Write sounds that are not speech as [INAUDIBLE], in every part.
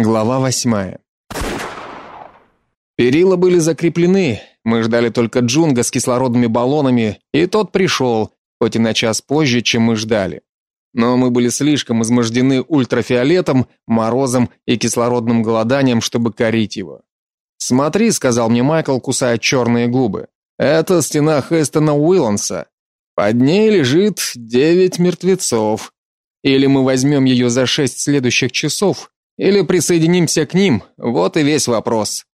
Глава восьмая. Перила были закреплены. Мы ждали только Джунга с кислородными баллонами, и тот пришел, хоть и на час позже, чем мы ждали. Но мы были слишком измождены ультрафиолетом, морозом и кислородным голоданием, чтобы корить его. "Смотри", сказал мне Майкл, кусая черные губы. "Это стена Хестона Уилланса. Под ней лежит девять мертвецов. Или мы возьмем ее за шесть следующих часов, или присоединимся к ним. Вот и весь вопрос".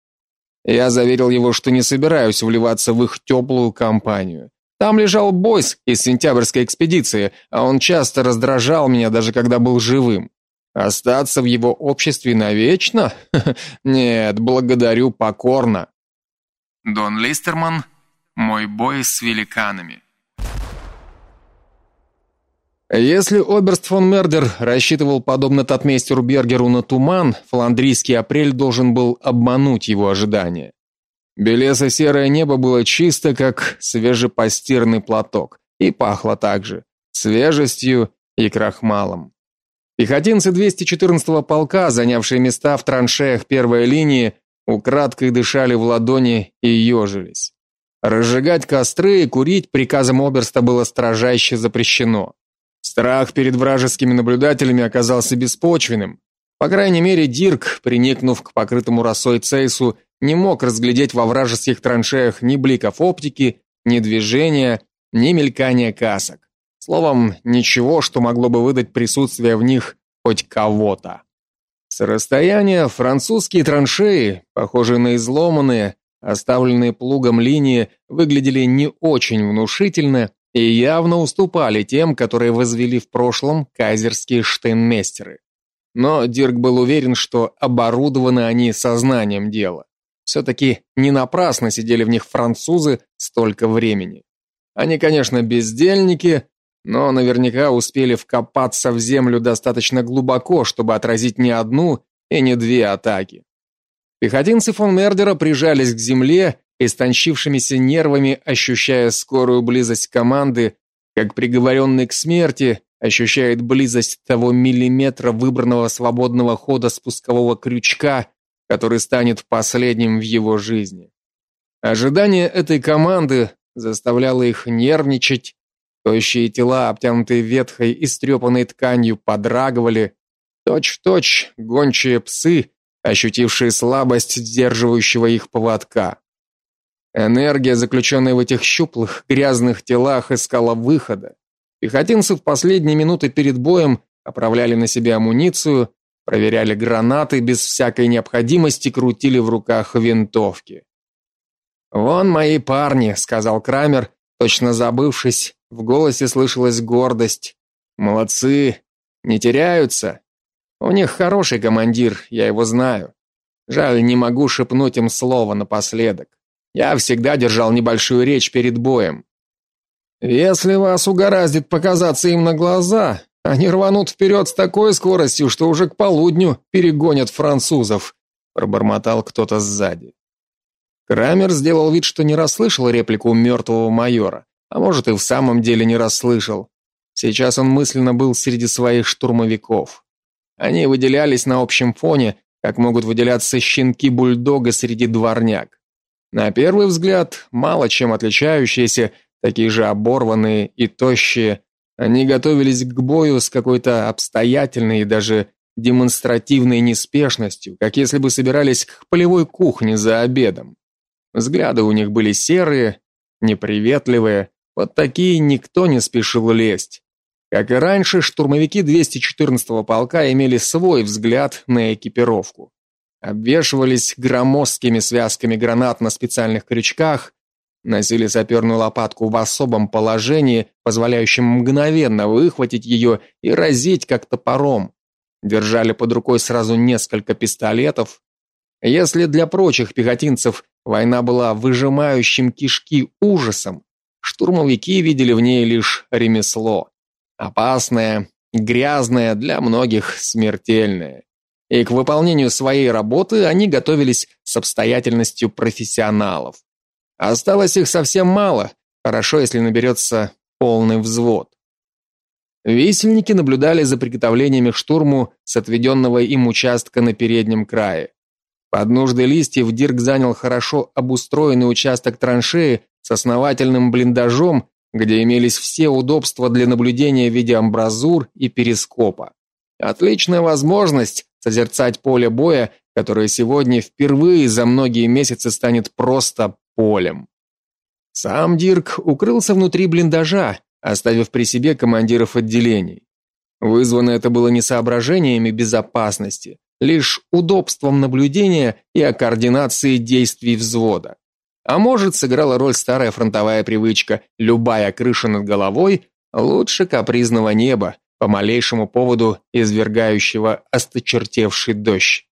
Я заверил его, что не собираюсь вливаться в их теплую компанию. Там лежал Бойс из сентябрьской экспедиции, а он часто раздражал меня, даже когда был живым. Остаться в его обществе навечно? [LAUGHS] Нет, благодарю покорно. Дон Листерман, мой бой с великанами. Если Оберст фон Мердер рассчитывал подобно татмейстеру Бергеру на туман, фландрийский апрель должен был обмануть его ожидания. Белесо-серое небо было чисто, как свежепостиранный платок, и пахло также свежестью и крахмалом. Пехотинцы 214-го полка, занявшие места в траншеях первой линии, украдкой дышали в ладони и ежились. Разжигать костры и курить приказом оберста было строжайше запрещено. Страх перед вражескими наблюдателями оказался беспочвенным. По крайней мере, Дирк, приникнув к покрытому росой цейсу, не мог разглядеть во вражеских траншеях ни бликов оптики, ни движения, ни мелькания касок. Словом, ничего, что могло бы выдать присутствие в них хоть кого-то. С расстояния французские траншеи, похожие на изломанные, оставленные плугом линии, выглядели не очень внушительно и явно уступали тем, которые возвели в прошлом кайзерские штейнмейстеры. Но Дирк был уверен, что оборудованы они сознанием дела. Все-таки не напрасно сидели в них французы столько времени. Они, конечно, бездельники, но наверняка успели вкопаться в землю достаточно глубоко, чтобы отразить не одну и не две атаки. Пехотинцы фон Мердера прижались к земле, истончившимися нервами, ощущая скорую близость команды, как приговоренный к смерти ощущает близость того миллиметра выбранного свободного хода спускового крючка, который станет последним в его жизни. Ожидание этой команды заставляло их нервничать, тощие тела, обтянутые ветхой и стрепанной тканью, подрагивали, точь-в-точь гончие псы, ощутившие слабость сдерживающего их поводка. Энергия, заключенная в этих щуплых, грязных телах, искала выхода. Пехотинцы в последние минуты перед боем оправляли на себе амуницию, проверяли гранаты, без всякой необходимости крутили в руках винтовки. "Вон мои парни", сказал Крамер, точно забывшись, в голосе слышалась гордость. "Молодцы, не теряются. У них хороший командир, я его знаю. Жаль, не могу шепнуть им слово напоследок. Я всегда держал небольшую речь перед боем. Если вас угораздит показаться им на глаза, они рванут вперед с такой скоростью, что уже к полудню перегонят французов, пробормотал кто-то сзади. Крамер сделал вид, что не расслышал реплику мертвого майора, а может и в самом деле не расслышал. Сейчас он мысленно был среди своих штурмовиков. Они выделялись на общем фоне, как могут выделяться щенки бульдога среди дворняг. На первый взгляд, мало чем отличающиеся, такие же оборванные и тощие, они готовились к бою с какой-то обстоятельной и даже демонстративной неспешностью, как если бы собирались к полевой кухне за обедом. Взгляды у них были серые, неприветливые, вот такие никто не спешил лезть. Как и раньше, штурмовики 214-го полка имели свой взгляд на экипировку. Обвешивались громоздкими связками гранат на специальных крючках, Носили саперную лопатку в особом положении, позволяющем мгновенно выхватить ее и разить как топором. Держали под рукой сразу несколько пистолетов. Если для прочих пехотинцев война была выжимающим кишки ужасом, штурмовики видели в ней лишь ремесло. Опасное, грязное, для многих смертельное. И к выполнению своей работы они готовились с обстоятельностью профессионалов. Осталось их совсем мало. Хорошо, если наберется полный взвод. Висельники наблюдали за приготовлениями к штурму с отведенного им участка на переднем крае. Под нужды листьев Дирк занял хорошо обустроенный участок траншеи с основательным блиндажом, где имелись все удобства для наблюдения в виде амбразур и перископа. Отличная возможность созерцать поле боя, которое сегодня впервые за многие месяцы станет просто полем. Сам Дирк укрылся внутри блиндажа, оставив при себе командиров отделений. Вызвано это было не соображениями безопасности, лишь удобством наблюдения и координации действий взвода. А может, сыграла роль старая фронтовая привычка: любая крыша над головой лучше капризного неба, по малейшему поводу извергающего осточертевший дождь.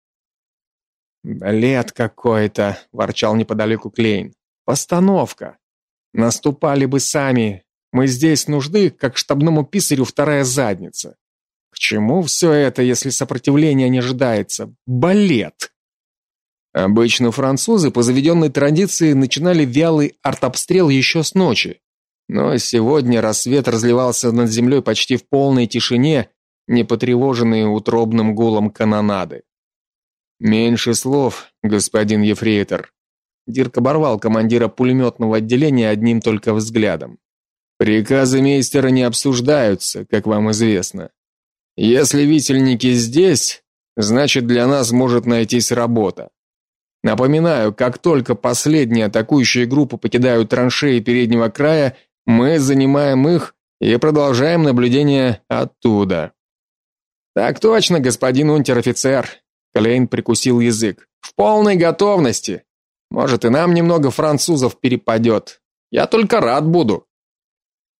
«Лет какой-то», — ворчал неподалеку Клейн. «Постановка. Наступали бы сами. Мы здесь нужны, как штабному писарю вторая задница. К чему все это, если сопротивления не ожидается? Балет!» Обычно французы по заведенной традиции начинали вялый артобстрел еще с ночи. Но сегодня рассвет разливался над землей почти в полной тишине, не потревоженный утробным гулом канонады. Меньше слов, господин ефрейтор. Дирк оборвал командира пулеметного отделения одним только взглядом. Приказы мейстера не обсуждаются, как вам известно. Если висельники здесь, значит для нас может найтись работа. Напоминаю, как только последние атакующие группы покидают траншеи переднего края, мы занимаем их и продолжаем наблюдение оттуда. Так точно, господин унтер-офицер. Клейн прикусил язык. В полной готовности. Может, и нам немного французов перепадет. Я только рад буду.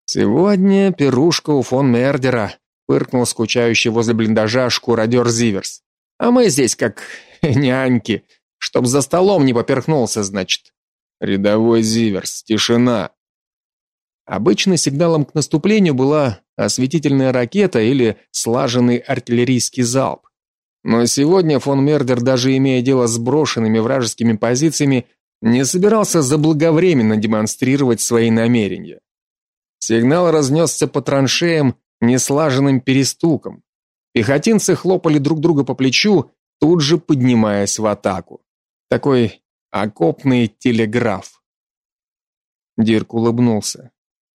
Сегодня пирушка у фон Мердера, фыркнул скучающий возле блиндажа шкуродер Зиверс. А мы здесь как [LAUGHS] няньки, чтоб за столом не поперхнулся, значит. Рядовой Зиверс, тишина. Обычно сигналом к наступлению была осветительная ракета или слаженный артиллерийский залп. Но сегодня фон Мердер, даже имея дело с брошенными вражескими позициями, не собирался заблаговременно демонстрировать свои намерения. Сигнал разнесся по траншеям неслаженным перестуком. Пехотинцы хлопали друг друга по плечу, тут же поднимаясь в атаку. Такой окопный телеграф. Дирк улыбнулся.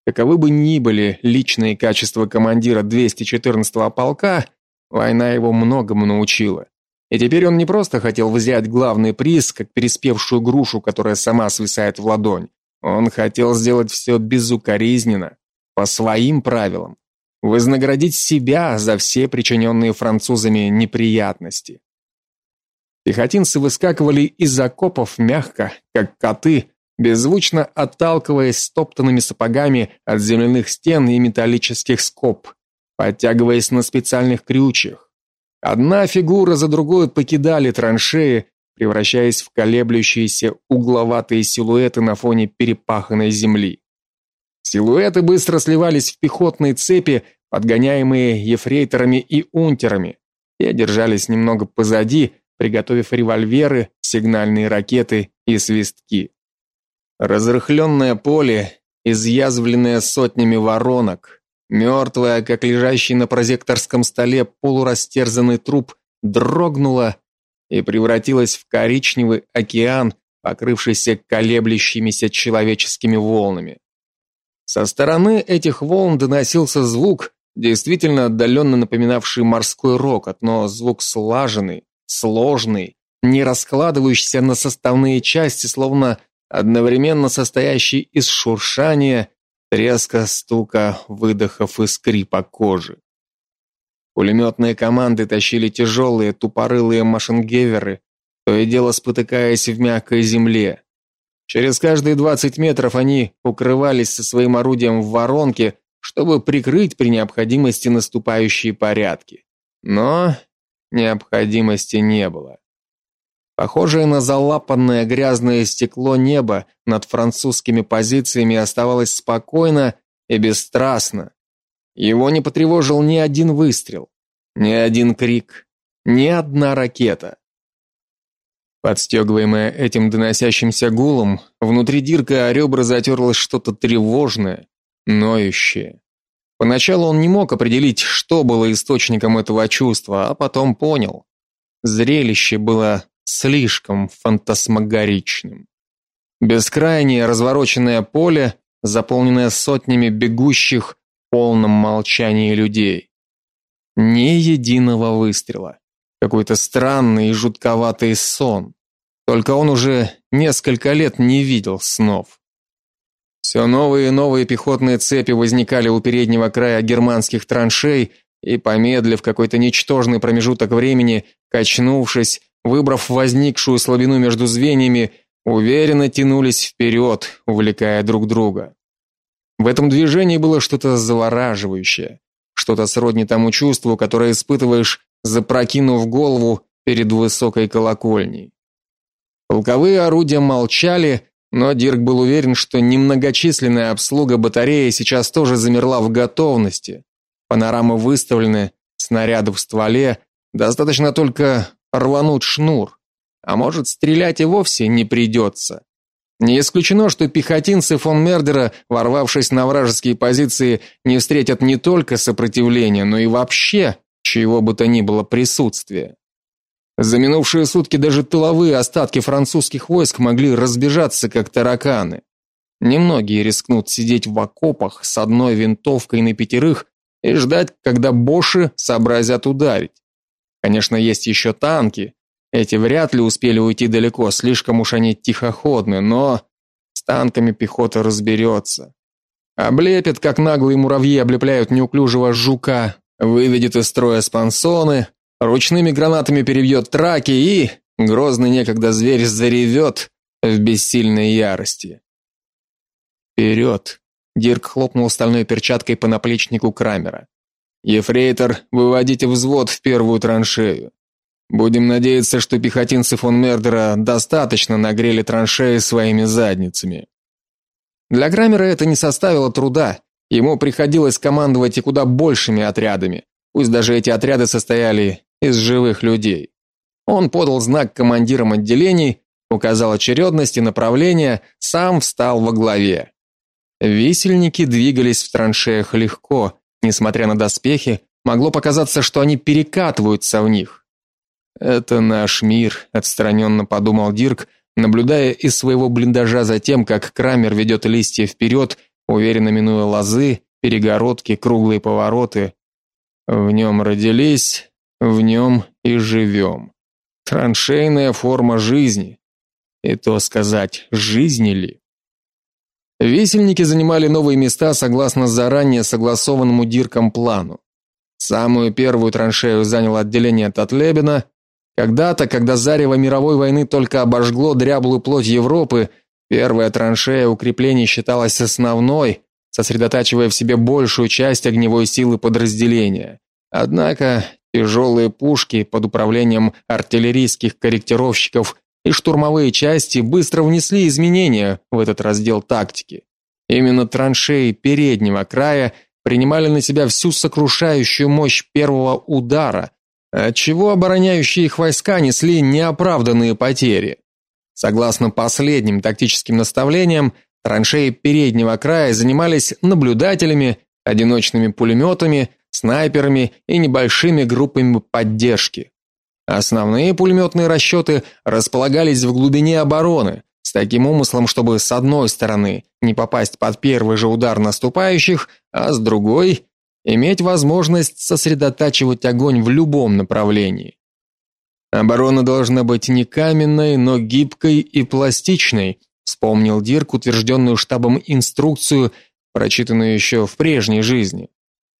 Каковы бы ни были личные качества командира 214-го полка, война его многому научила. И теперь он не просто хотел взять главный приз, как переспевшую грушу, которая сама свисает в ладонь. Он хотел сделать все безукоризненно, по своим правилам, вознаградить себя за все причиненные французами неприятности. Пехотинцы выскакивали из окопов мягко, как коты, беззвучно отталкиваясь стоптанными сапогами от земляных стен и металлических скоб, подтягиваясь на специальных крючьях. Одна фигура за другой покидали траншеи, превращаясь в колеблющиеся угловатые силуэты на фоне перепаханной земли. Силуэты быстро сливались в пехотные цепи, подгоняемые ефрейторами и унтерами. Те держались немного позади, приготовив револьверы, сигнальные ракеты и свистки. Разрыхленное поле, изъязвленное сотнями воронок, мертвое, как лежащий на прозекторском столе полурастерзанный труп, дрогнуло и превратилось в коричневый океан, покрывшийся колеблющимися человеческими волнами. Со стороны этих волн доносился звук, действительно отдаленно напоминавший морской рокот, но звук слаженный, сложный, не раскладывающийся на составные части, словно одновременно состоящий из шуршания, треска, стука, выдохов и скрипа кожи. Пулеметные команды тащили тяжелые тупорылые машингеверы, то и дело спотыкаясь в мягкой земле. Через каждые 20 метров они укрывались со своим орудием в воронке, чтобы прикрыть при необходимости наступающие порядки. Но необходимости не было. Похожее на залапанное грязное стекло небо над французскими позициями оставалось спокойно и бесстрастно. Его не потревожил ни один выстрел, ни один крик, ни одна ракета. Подстегиваемое этим доносящимся гулом, внутри Дирка о ребра затерлось что-то тревожное, ноющее. Поначалу он не мог определить, что было источником этого чувства, а потом понял. Зрелище было слишком фантасмагоричным. Бескрайнее развороченное поле, заполненное сотнями бегущих в полном молчании людей. Ни единого выстрела. Какой-то странный и жутковатый сон. Только он уже несколько лет не видел снов. Все новые и новые пехотные цепи возникали у переднего края германских траншей, и помедлив какой-то ничтожный промежуток времени, качнувшись, выбрав возникшую слабину между звеньями, уверенно тянулись вперед, увлекая друг друга. В этом движении было что-то завораживающее, что-то сродни тому чувству, которое испытываешь, запрокинув голову перед высокой колокольней. Полковые орудия молчали, но Дирк был уверен, что немногочисленная обслуга батареи сейчас тоже замерла в готовности. Панорамы выставлены, снаряды в стволе, достаточно только рвануть шнур. А может, стрелять и вовсе не придется. Не исключено, что пехотинцы фон Мердера, ворвавшись на вражеские позиции, не встретят не только сопротивления, но и вообще чего бы то ни было присутствия. За минувшие сутки даже тыловые остатки французских войск могли разбежаться как тараканы. Немногие рискнут сидеть в окопах с одной винтовкой на пятерых и ждать, когда боши сообразят ударить. Конечно, есть еще танки. Эти вряд ли успели уйти далеко, слишком уж они тихоходны, но с танками пехота разберется. Облепят, как наглые муравьи облепляют неуклюжего жука, выведет из строя спансоны, ручными гранатами перебьет траки и грозный некогда зверь заревет в бессильной ярости. «Вперед!» — Дирк хлопнул стальной перчаткой по наплечнику Крамера. Ефрейтор, выводите взвод в первую траншею. Будем надеяться, что пехотинцы фон Мердера достаточно нагрели траншеи своими задницами. Для Крамера это не составило труда. Ему приходилось командовать и куда большими отрядами, пусть даже эти отряды состояли из живых людей. Он подал знак командирам отделений, указал очередность и направление, сам встал во главе. Висельники двигались в траншеях легко, несмотря на доспехи, могло показаться, что они перекатываются в них. Это наш мир, отстраненно подумал Дирк, наблюдая из своего блиндажа за тем, как Крамер ведет листья вперед, уверенно минуя лозы, перегородки, круглые повороты. В нем родились, в нем и живем. Траншейная форма жизни. И то сказать, жизни ли? Весельники занимали новые места согласно заранее согласованному Дирком плану. Самую первую траншею заняло отделение Татлебина. Когда-то, когда зарево мировой войны только обожгло дряблую плоть Европы, первая траншея укреплений считалась основной, сосредотачивая в себе большую часть огневой силы подразделения. Однако тяжелые пушки под управлением артиллерийских корректировщиков и штурмовые части быстро внесли изменения в этот раздел тактики. Именно траншеи переднего края принимали на себя всю сокрушающую мощь первого удара, отчего обороняющие их войска несли неоправданные потери. Согласно последним тактическим наставлениям, траншеи переднего края занимались наблюдателями, одиночными пулеметами, снайперами и небольшими группами поддержки. Основные пулеметные расчеты располагались в глубине обороны, с таким умыслом, чтобы с одной стороны не попасть под первый же удар наступающих, а с другой иметь возможность сосредотачивать огонь в любом направлении. Оборона должна быть не каменной, но гибкой и пластичной, вспомнил Дирк утвержденную штабом инструкцию, прочитанную еще в прежней жизни.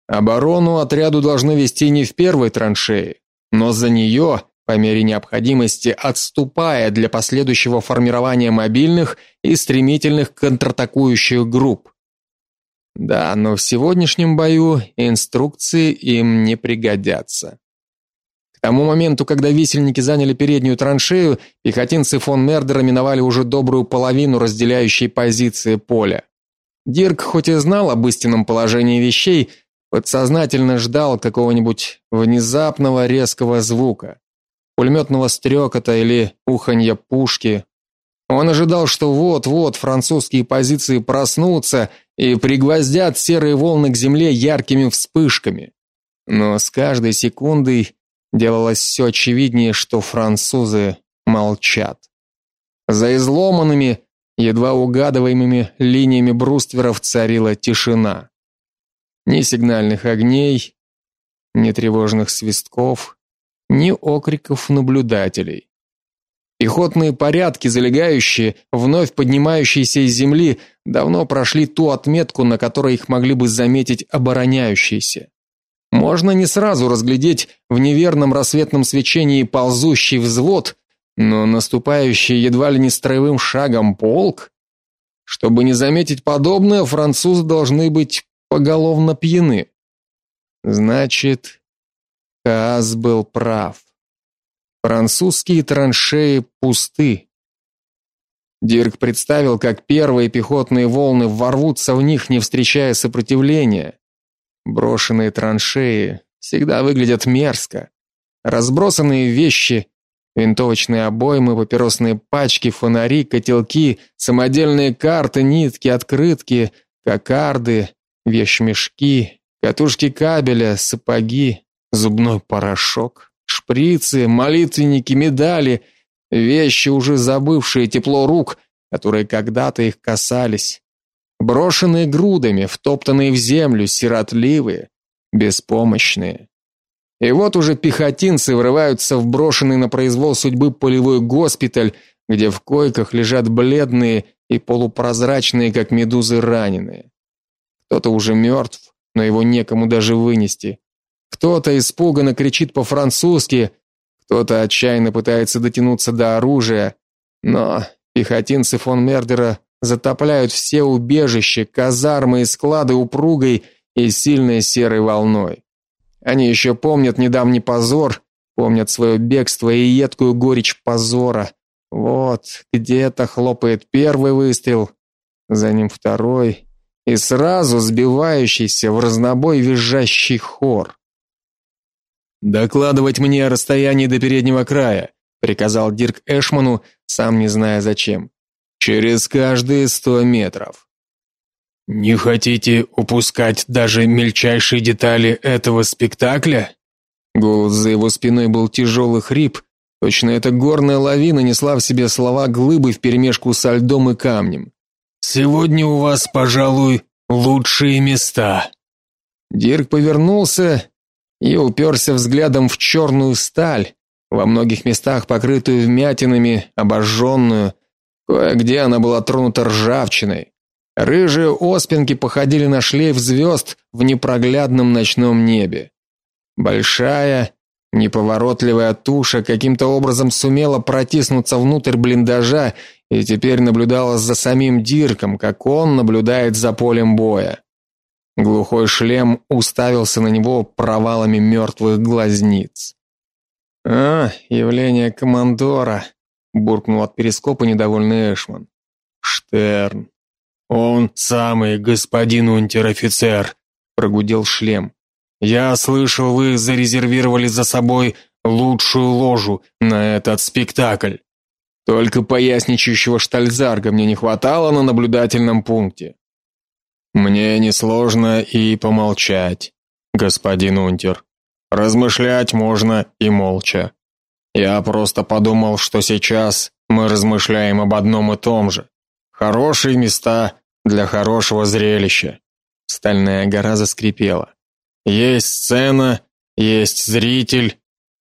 Оборону отряду должны вести не в первой траншее, но за нее, по мере необходимости, отступая для последующего формирования мобильных и стремительных контратакующих групп. Да, но в сегодняшнем бою инструкции им не пригодятся. К тому моменту, когда висельники заняли переднюю траншею, пехотинцы фон Мердера миновали уже добрую половину разделяющей позиции поля. Дирк хоть и знал об истинном положении вещей, Подсознательно ждал какого-нибудь внезапного резкого звука, пулеметного стрекота или уханья пушки. Он ожидал, что вот-вот французские позиции проснутся и пригвоздят серые волны к земле яркими вспышками. Но с каждой секундой делалось все очевиднее, что французы молчат. За изломанными, едва угадываемыми линиями брустверов царила тишина. Ни сигнальных огней, ни тревожных свистков, ни окриков наблюдателей. Пехотные порядки, залегающие, вновь поднимающиеся из земли, давно прошли ту отметку, на которой их могли бы заметить обороняющиеся. Можно не сразу разглядеть в неверном рассветном свечении ползущий взвод, но наступающий едва ли не строевым шагом полк, чтобы не заметить подобное, французы должны быть поголовно пьяны. Значит, Каас был прав. Французские траншеи пусты. Дирк представил, как первые пехотные волны ворвутся в них, не встречая сопротивления. Брошенные траншеи всегда выглядят мерзко. Разбросанные вещи, винтовочные обоймы, папиросные пачки, фонари, котелки, самодельные карты, нитки, открытки, кокарды, вещмешки, катушки кабеля, сапоги, зубной порошок, шприцы, молитвенники, медали, вещи, уже забывшие тепло рук, которые когда-то их касались, брошенные грудами, втоптанные в землю, сиротливые, беспомощные. И вот уже пехотинцы врываются в брошенный на произвол судьбы полевой госпиталь, где в койках лежат бледные и полупрозрачные, как медузы, раненые. Кто-то уже мертв, но его некому даже вынести. Кто-то испуганно кричит по-французски, кто-то отчаянно пытается дотянуться до оружия, но пехотинцы фон Мердера затопляют все убежища, казармы и склады упругой и сильной серой волной. Они еще помнят недавний позор, помнят свое бегство и едкую горечь позора. Вот, где-то хлопает первый выстрел, за ним второй, и сразу сбивающийся в разнобой визжащий хор. Докладывать мне о расстоянии до переднего края, приказал Дирк Эшману, сам не зная зачем. Через каждые сто метров. Не хотите упускать даже мельчайшие детали этого спектакля? Голос за его спиной был тяжелый хрип, точно эта горная лавина несла в себе слова глыбы вперемешку со льдом и камнем. Сегодня у вас, пожалуй, лучшие места. Дирк повернулся и уперся взглядом в черную сталь, во многих местах покрытую вмятинами, обожженную, кое-где она была тронута ржавчиной. Рыжие оспинки походили на шлейф звезд в непроглядном ночном небе. Большая, неповоротливая туша каким-то образом сумела протиснуться внутрь блиндажа и теперь наблюдала за самим Дирком, как он наблюдает за полем боя. Глухой шлем уставился на него провалами мертвых глазниц. А, явление командора, буркнул от перископа недовольный Эшман. Штерн. Он самый господин унтер-офицер, прогудел шлем. Я слышал, вы зарезервировали за собой лучшую ложу на этот спектакль. Только поясничающего штальзарга мне не хватало на наблюдательном пункте. Мне несложно и помолчать, господин Унтер. Размышлять можно и молча. Я просто подумал, что сейчас мы размышляем об одном и том же. Хорошие места для хорошего зрелища. Стальная гора заскрипела. Есть сцена, есть зритель,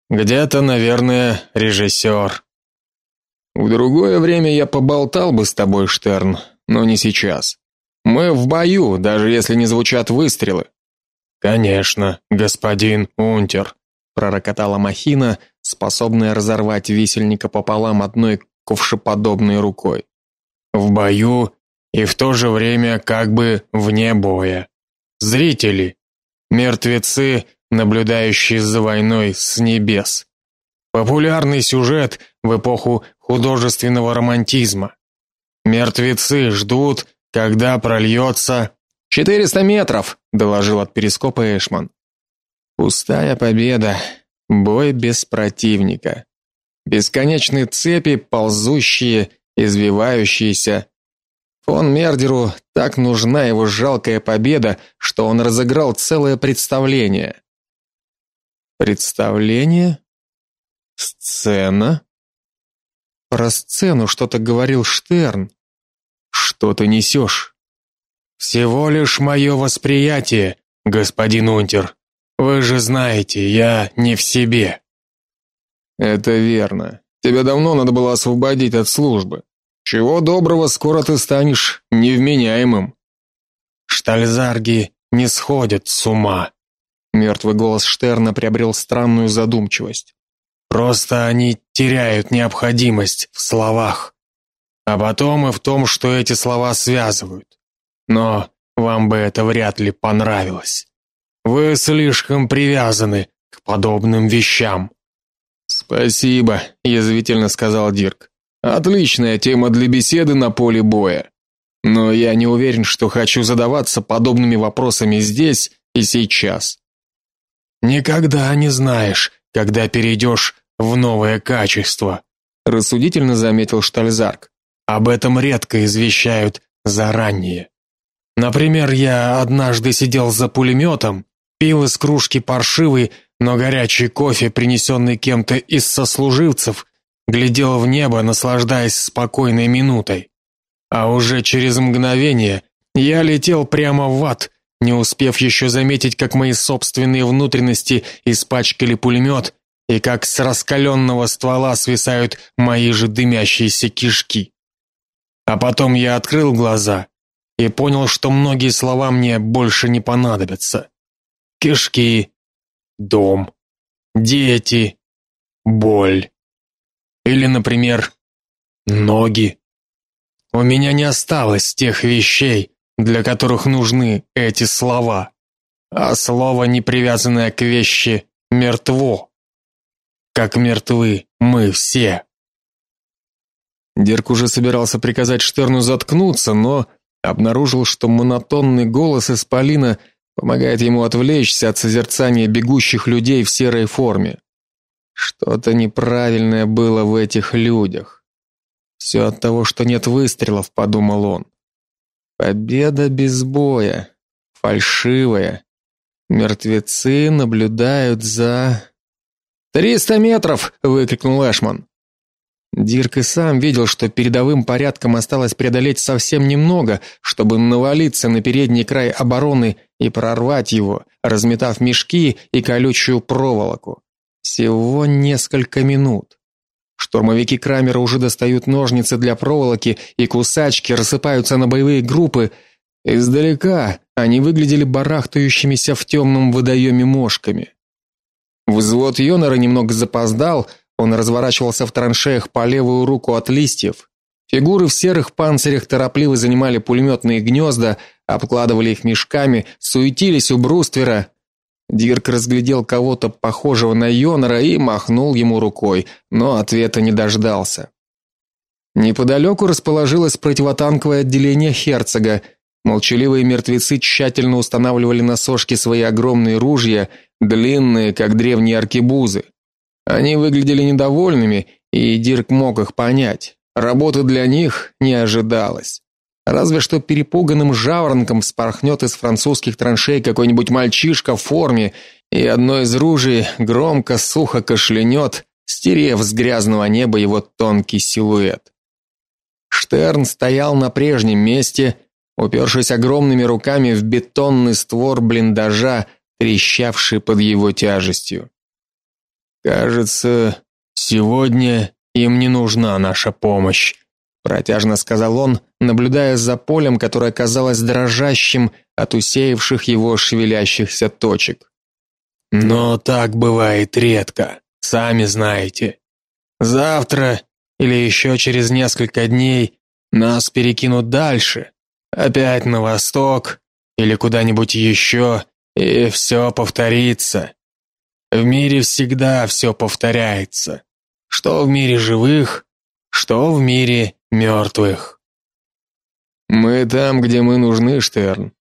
где-то, наверное, режиссер. В другое время я поболтал бы с тобой, Штерн, но не сейчас. Мы в бою, даже если не звучат выстрелы. Конечно, господин Унтер, пророкотала махина, способная разорвать висельника пополам одной ковшеподобной рукой. В бою и в то же время как бы вне боя. Зрители, мертвецы, наблюдающие за войной с небес. Популярный сюжет в эпоху художественного романтизма. Мертвецы ждут, когда прольется...» «Четыреста метров», — доложил от перископа Эшман. Пустая победа, бой без противника. Бесконечные цепи, ползущие, извивающиеся. Фон Мердеру так нужна его жалкая победа, что он разыграл целое представление. Представление? Сцена? Про сцену что-то говорил Штерн. Что ты несешь?» Всего лишь мое восприятие, господин Унтер. Вы же знаете, я не в себе. Это верно. Тебя давно надо было освободить от службы. Чего доброго, скоро ты станешь невменяемым. Штальзарги не сходят с ума. Мертвый голос Штерна приобрел странную задумчивость. Просто они теряют необходимость в словах, а потом и в том, что эти слова связывают. Но вам бы это вряд ли понравилось. Вы слишком привязаны к подобным вещам. Спасибо, язвительно сказал Дирк. Отличная тема для беседы на поле боя. Но я не уверен, что хочу задаваться подобными вопросами здесь и сейчас. Никогда не знаешь, когда перейдешь в новое качество, рассудительно заметил Штальзарк. Об этом редко извещают заранее. Например, я однажды сидел за пулеметом, пил из кружки паршивый, но горячий кофе, принесенный кем-то из сослуживцев, глядел в небо, наслаждаясь спокойной минутой. А уже через мгновение я летел прямо в ад, не успев еще заметить, как мои собственные внутренности испачкали пулемет и как с раскаленного ствола свисают мои же дымящиеся кишки. А потом я открыл глаза и понял, что многие слова мне больше не понадобятся. Кишки, дом, дети, боль. Или, например, ноги. У меня не осталось тех вещей, для которых нужны эти слова. А слово, не привязанное к вещи, мертво. Как мертвы мы все. Дирк уже собирался приказать Штерну заткнуться, но обнаружил, что монотонный голос исполина помогает ему отвлечься от созерцания бегущих людей в серой форме. Что-то неправильное было в этих людях. Все от того, что нет выстрелов, подумал он. Победа без боя, фальшивая. Мертвецы наблюдают за «Триста метров!» — выкрикнул Эшман. Дирк и сам видел, что передовым порядком осталось преодолеть совсем немного, чтобы навалиться на передний край обороны и прорвать его, разметав мешки и колючую проволоку. Всего несколько минут. Штурмовики Крамера уже достают ножницы для проволоки, и кусачки рассыпаются на боевые группы. Издалека они выглядели барахтающимися в темном водоеме мошками. Взвод Йонора немного запоздал, он разворачивался в траншеях по левую руку от листьев. Фигуры в серых панцирях торопливо занимали пулеметные гнезда, обкладывали их мешками, суетились у бруствера. Дирк разглядел кого-то похожего на Йонора и махнул ему рукой, но ответа не дождался. Неподалеку расположилось противотанковое отделение Херцога. Молчаливые мертвецы тщательно устанавливали на сошки свои огромные ружья, длинные, как древние аркебузы. Они выглядели недовольными, и Дирк мог их понять. Работы для них не ожидалось. Разве что перепуганным жаворонком вспорхнет из французских траншей какой-нибудь мальчишка в форме, и одно из ружей громко сухо кашлянет, стерев с грязного неба его тонкий силуэт. Штерн стоял на прежнем месте, упершись огромными руками в бетонный створ блиндажа, трещавший под его тяжестью. Кажется, сегодня им не нужна наша помощь, протяжно сказал он, наблюдая за полем, которое казалось дрожащим от усеявших его шевелящихся точек. Но так бывает редко, сами знаете. Завтра или еще через несколько дней нас перекинут дальше, опять на восток или куда-нибудь еще, и все повторится. В мире всегда все повторяется. Что в мире живых, что в мире мертвых. Мы там, где мы нужны, Штерн.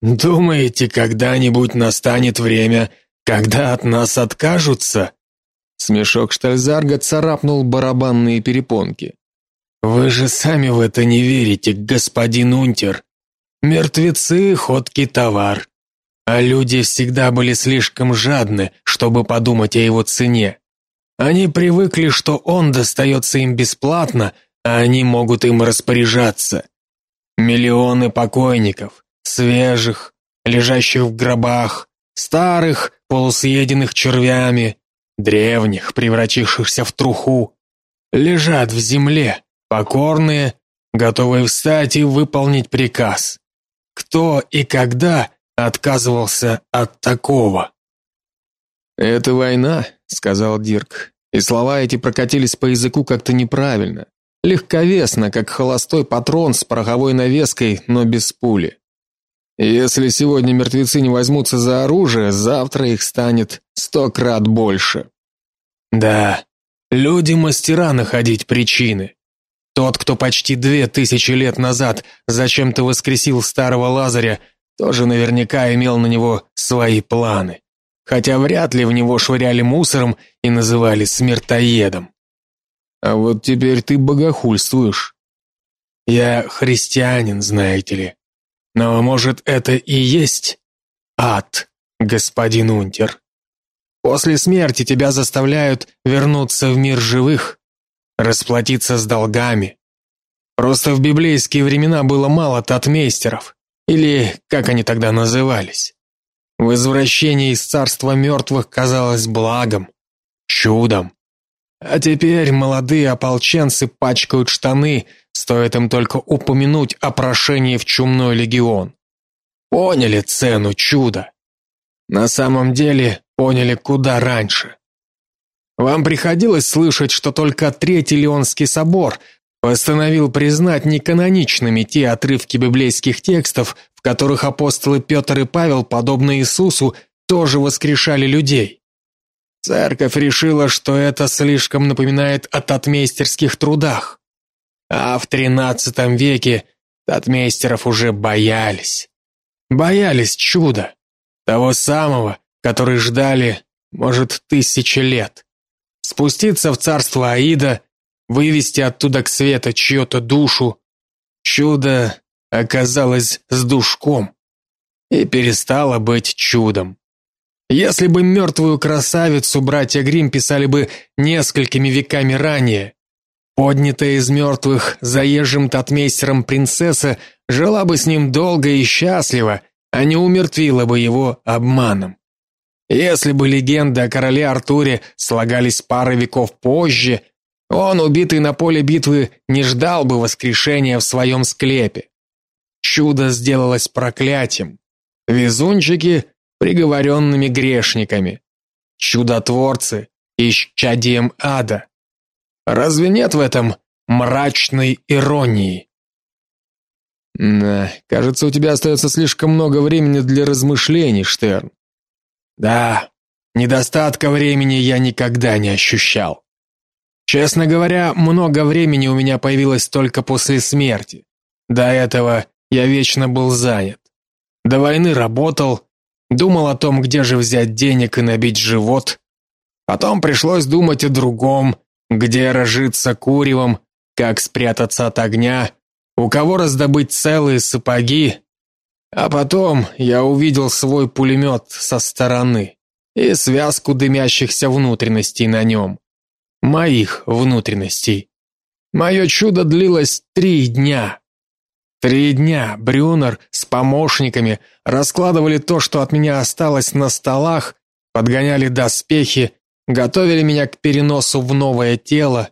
Думаете, когда-нибудь настанет время, когда от нас откажутся? Смешок Штальзарга царапнул барабанные перепонки. Вы же сами в это не верите, господин Унтер. Мертвецы ходкий товар. А люди всегда были слишком жадны, чтобы подумать о его цене. Они привыкли, что он достается им бесплатно, а они могут им распоряжаться. Миллионы покойников, свежих, лежащих в гробах, старых, полусъеденных червями, древних, превратившихся в труху, лежат в земле, покорные, готовые встать и выполнить приказ. Кто и когда отказывался от такого? Это война, сказал Дирк. И слова эти прокатились по языку как-то неправильно, легковесно, как холостой патрон с пороховой навеской, но без пули. Если сегодня мертвецы не возьмутся за оружие, завтра их станет сто крат больше. Да, люди мастера находить причины. Тот, кто почти две тысячи лет назад зачем-то воскресил старого Лазаря, тоже наверняка имел на него свои планы. Хотя вряд ли в него швыряли мусором и называли смертоедом. А вот теперь ты богохульствуешь. Я христианин, знаете ли. Но, может, это и есть ад, господин Унтер. После смерти тебя заставляют вернуться в мир живых, расплатиться с долгами. Просто в библейские времена было мало татмейстеров, или как они тогда назывались. Возвращение из царства мертвых казалось благом, чудом. А теперь молодые ополченцы пачкают штаны, стоит им только упомянуть о прошении в чумной легион. Поняли цену чуда. На самом деле поняли куда раньше. Вам приходилось слышать, что только Третий Леонский собор постановил признать неканоничными те отрывки библейских текстов, в которых апостолы Петр и Павел, подобно Иисусу, тоже воскрешали людей. Церковь решила, что это слишком напоминает о татмейстерских трудах. А в XIII веке татмейстеров уже боялись. Боялись чуда, того самого, который ждали, может, тысячи лет. Спуститься в царство Аида, вывести оттуда к свету чью-то душу. Чудо оказалось с душком и перестало быть чудом. Если бы мертвую красавицу братья Грим писали бы несколькими веками ранее, поднятая из мертвых заезжим татмейстером принцесса жила бы с ним долго и счастливо, а не умертвила бы его обманом. Если бы легенды о короле Артуре слагались пары веков позже, он, убитый на поле битвы, не ждал бы воскрешения в своем склепе. Чудо сделалось проклятием. Везунчики приговоренными грешниками, чудотворцы, исчадием ада. Разве нет в этом мрачной иронии? Да, кажется, у тебя остается слишком много времени для размышлений, Штерн. Да, недостатка времени я никогда не ощущал. Честно говоря, много времени у меня появилось только после смерти. До этого я вечно был занят. До войны работал, Думал о том, где же взять денег и набить живот. Потом пришлось думать о другом, где разжиться куревом, как спрятаться от огня, у кого раздобыть целые сапоги. А потом я увидел свой пулемет со стороны и связку дымящихся внутренностей на нем. Моих внутренностей. Мое чудо длилось три дня. Три дня Брюнер с помощниками раскладывали то, что от меня осталось на столах, подгоняли доспехи, готовили меня к переносу в новое тело.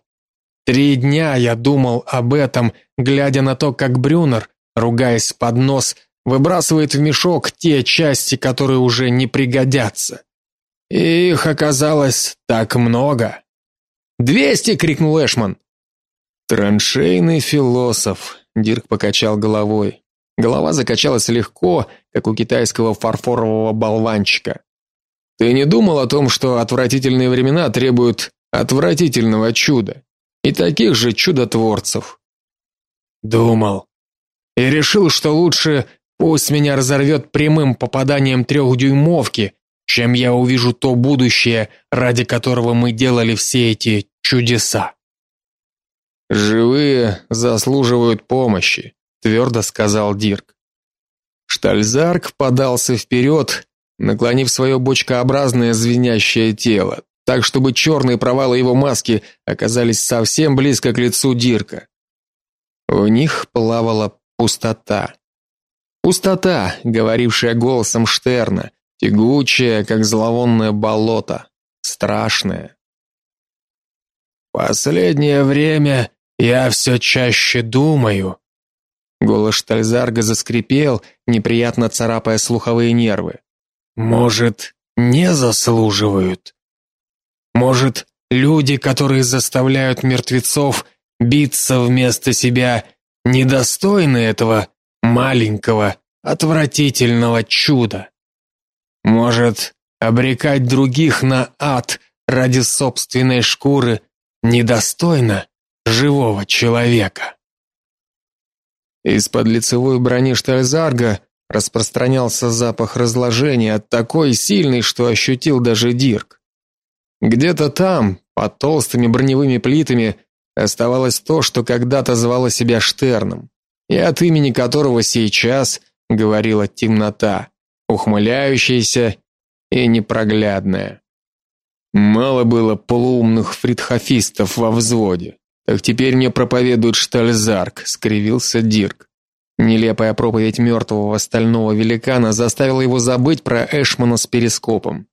Три дня я думал об этом, глядя на то, как Брюнер, ругаясь под нос, выбрасывает в мешок те части, которые уже не пригодятся. И их оказалось так много. «Двести!» — крикнул Эшман. Траншейный философ, Дирк покачал головой. Голова закачалась легко, как у китайского фарфорового болванчика. Ты не думал о том, что отвратительные времена требуют отвратительного чуда и таких же чудотворцев? Думал. И решил, что лучше пусть меня разорвет прямым попаданием трехдюймовки, чем я увижу то будущее, ради которого мы делали все эти чудеса. Живые заслуживают помощи, твердо сказал Дирк. Штальзарк подался вперед, наклонив свое бочкообразное звенящее тело, так чтобы черные провалы его маски оказались совсем близко к лицу Дирка. В них плавала пустота. Пустота, говорившая голосом Штерна, тягучая, как зловонное болото, страшная. Последнее время я все чаще думаю. Голос Штальзарга заскрипел, неприятно царапая слуховые нервы. Может, не заслуживают? Может, люди, которые заставляют мертвецов биться вместо себя, недостойны этого маленького, отвратительного чуда? Может, обрекать других на ад ради собственной шкуры недостойно живого человека? Из-под лицевой брони Штальзарга распространялся запах разложения, такой сильный, что ощутил даже Дирк. Где-то там, под толстыми броневыми плитами, оставалось то, что когда-то звало себя Штерном, и от имени которого сейчас говорила темнота, ухмыляющаяся и непроглядная. Мало было полуумных фридхофистов во взводе. Так теперь мне проповедует Штальзарк, скривился Дирк. Нелепая проповедь мертвого стального великана заставила его забыть про Эшмана с перископом.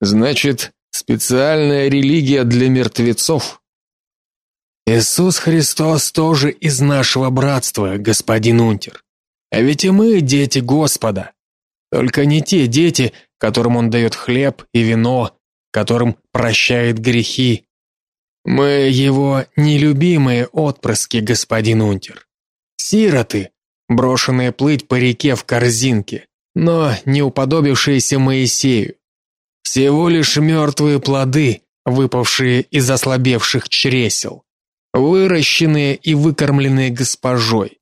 Значит, Специальная религия для мертвецов. Иисус Христос тоже из нашего братства, господин Унтер. А ведь и мы дети Господа. Только не те дети, которым он дает хлеб и вино, которым прощает грехи. Мы его нелюбимые отпрыски, господин Унтер. Сироты, брошенные плыть по реке в корзинке, но не уподобившиеся Моисею. Всего лишь мертвые плоды, выпавшие из ослабевших чресел, выращенные и выкормленные госпожой.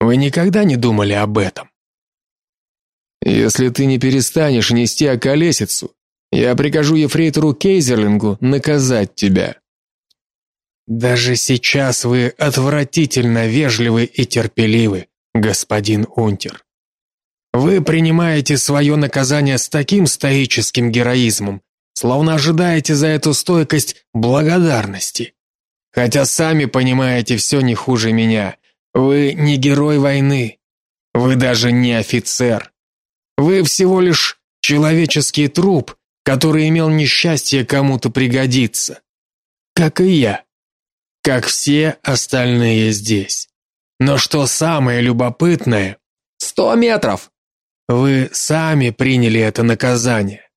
Вы никогда не думали об этом? Если ты не перестанешь нести околесицу, я прикажу ефрейтору Кейзерлингу наказать тебя. Даже сейчас вы отвратительно вежливы и терпеливы, господин Унтер. Вы принимаете свое наказание с таким стоическим героизмом, словно ожидаете за эту стойкость благодарности. Хотя сами понимаете все не хуже меня. Вы не герой войны. Вы даже не офицер. Вы всего лишь человеческий труп, который имел несчастье кому-то пригодиться. Как и я. Как все остальные здесь. Но что самое любопытное... «Сто метров!» Вы сами приняли это наказание.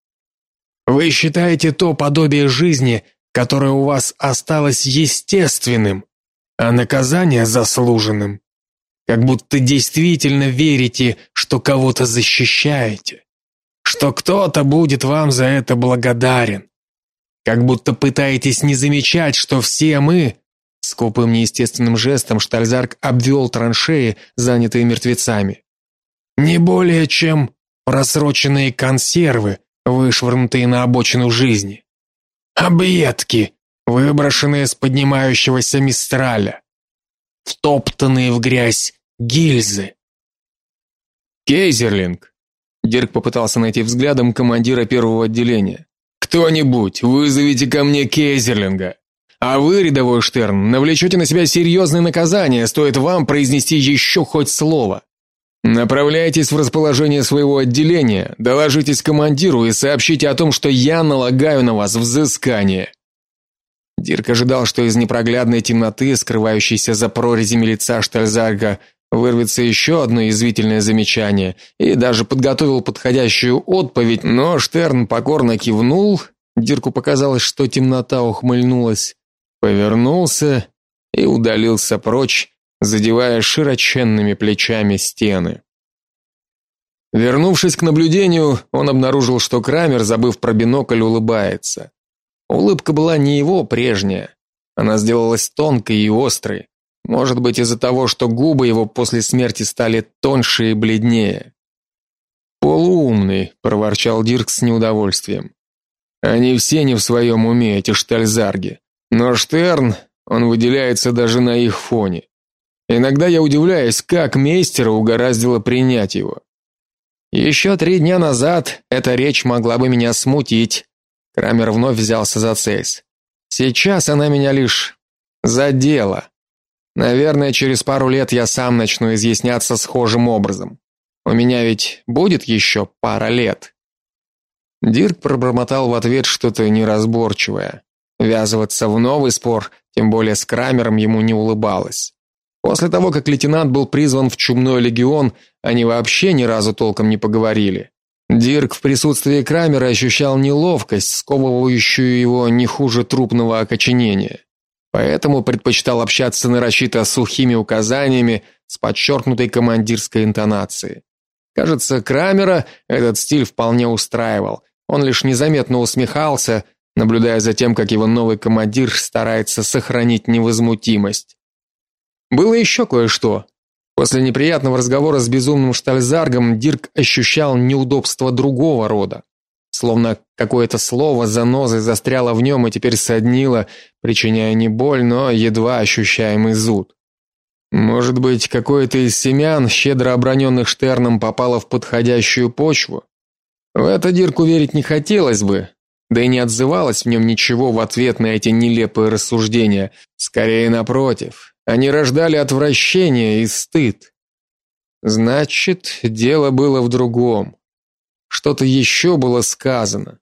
Вы считаете то подобие жизни, которое у вас осталось естественным, а наказание заслуженным. Как будто действительно верите, что кого-то защищаете, что кто-то будет вам за это благодарен. Как будто пытаетесь не замечать, что все мы Скупым неестественным жестом Штальзарк обвел траншеи, занятые мертвецами. Не более чем просроченные консервы, вышвырнутые на обочину жизни. Объедки, выброшенные с поднимающегося мистраля. Втоптанные в грязь гильзы. Кейзерлинг. Дирк попытался найти взглядом командира первого отделения. Кто-нибудь, вызовите ко мне Кейзерлинга. А вы, рядовой Штерн, навлечете на себя серьезное наказание, стоит вам произнести еще хоть слово. Направляйтесь в расположение своего отделения, доложитесь командиру и сообщите о том, что я налагаю на вас взыскание. Дирк ожидал, что из непроглядной темноты, скрывающейся за прорезями лица Штальзарга, вырвется еще одно извитительное замечание, и даже подготовил подходящую отповедь, но Штерн покорно кивнул, Дирку показалось, что темнота ухмыльнулась, повернулся и удалился прочь, задевая широченными плечами стены. Вернувшись к наблюдению, он обнаружил, что Крамер, забыв про бинокль, улыбается. Улыбка была не его прежняя. Она сделалась тонкой и острой. Может быть, из-за того, что губы его после смерти стали тоньше и бледнее. Полуумный, проворчал Дирк с неудовольствием. Они все не в своем уме, эти штальзарги. Но Штерн Он выделяется даже на их фоне. Иногда я удивляюсь, как мейстера угораздило принять его. Еще три дня назад эта речь могла бы меня смутить. Крамер вновь взялся за цейс. Сейчас она меня лишь задела. Наверное, через пару лет я сам начну изъясняться схожим образом. У меня ведь будет еще пара лет. Дирк пробормотал в ответ что-то неразборчивое. Ввязываться в новый спор, тем более с Крамером, ему не улыбалось. После того, как лейтенант был призван в чумной легион, они вообще ни разу толком не поговорили. Дирк в присутствии Крамера ощущал неловкость, сковывающую его не хуже трупного окоченения. Поэтому предпочитал общаться нарочито сухими указаниями с подчеркнутой командирской интонацией. Кажется, Крамера этот стиль вполне устраивал. Он лишь незаметно усмехался, наблюдая за тем, как его новый командир старается сохранить невозмутимость. Было еще кое-что. После неприятного разговора с безумным Штальзаргом Дирк ощущал неудобство другого рода. Словно какое-то слово занозой застряло в нем и теперь соднило, причиняя не боль, но едва ощущаемый зуд. Может быть, какое-то из семян, щедро оброненных Штерном, попало в подходящую почву? В это Дирку верить не хотелось бы, да и не отзывалось в нем ничего в ответ на эти нелепые рассуждения. Скорее напротив, они рождали отвращение и стыд. Значит, дело было в другом. Что-то еще было сказано.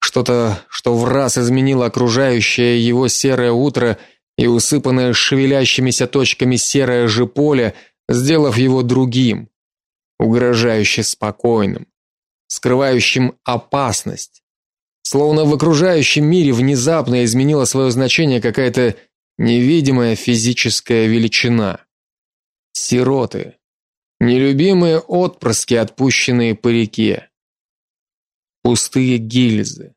Что-то, что в раз изменило окружающее его серое утро и усыпанное шевелящимися точками серое же поле, сделав его другим, угрожающе спокойным, скрывающим опасность. Словно в окружающем мире внезапно изменила свое значение какая-то невидимая физическая величина. Сироты, нелюбимые отпрыски, отпущенные по реке пустые гильзы.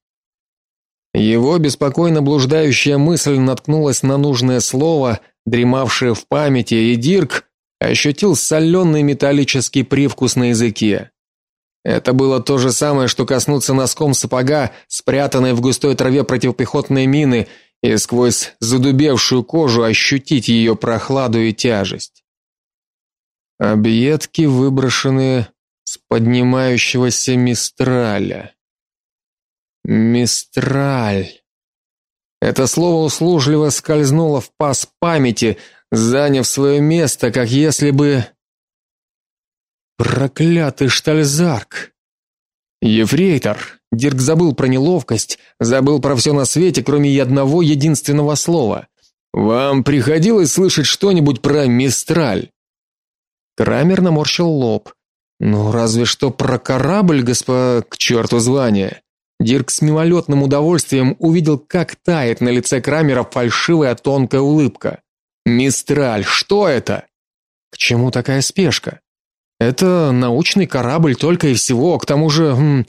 Его беспокойно блуждающая мысль наткнулась на нужное слово, дремавшее в памяти, и Дирк ощутил соленый металлический привкус на языке. Это было то же самое, что коснуться носком сапога, спрятанной в густой траве противопехотной мины, и сквозь задубевшую кожу ощутить ее прохладу и тяжесть. Объедки, выброшенные с поднимающегося мистраля. Мистраль. Это слово услужливо скользнуло в паз памяти, заняв свое место, как если бы проклятый штальзарк. Ефрейтор. Дирк забыл про неловкость, забыл про все на свете, кроме одного единственного слова. Вам приходилось слышать что-нибудь про Мистраль? Крамер наморщил лоб. Ну, разве что про корабль, госпо... к черту звания. Дирк с мимолетным удовольствием увидел, как тает на лице Крамера фальшивая тонкая улыбка. Мистраль, что это? К чему такая спешка? Это научный корабль только и всего, к тому же, хм,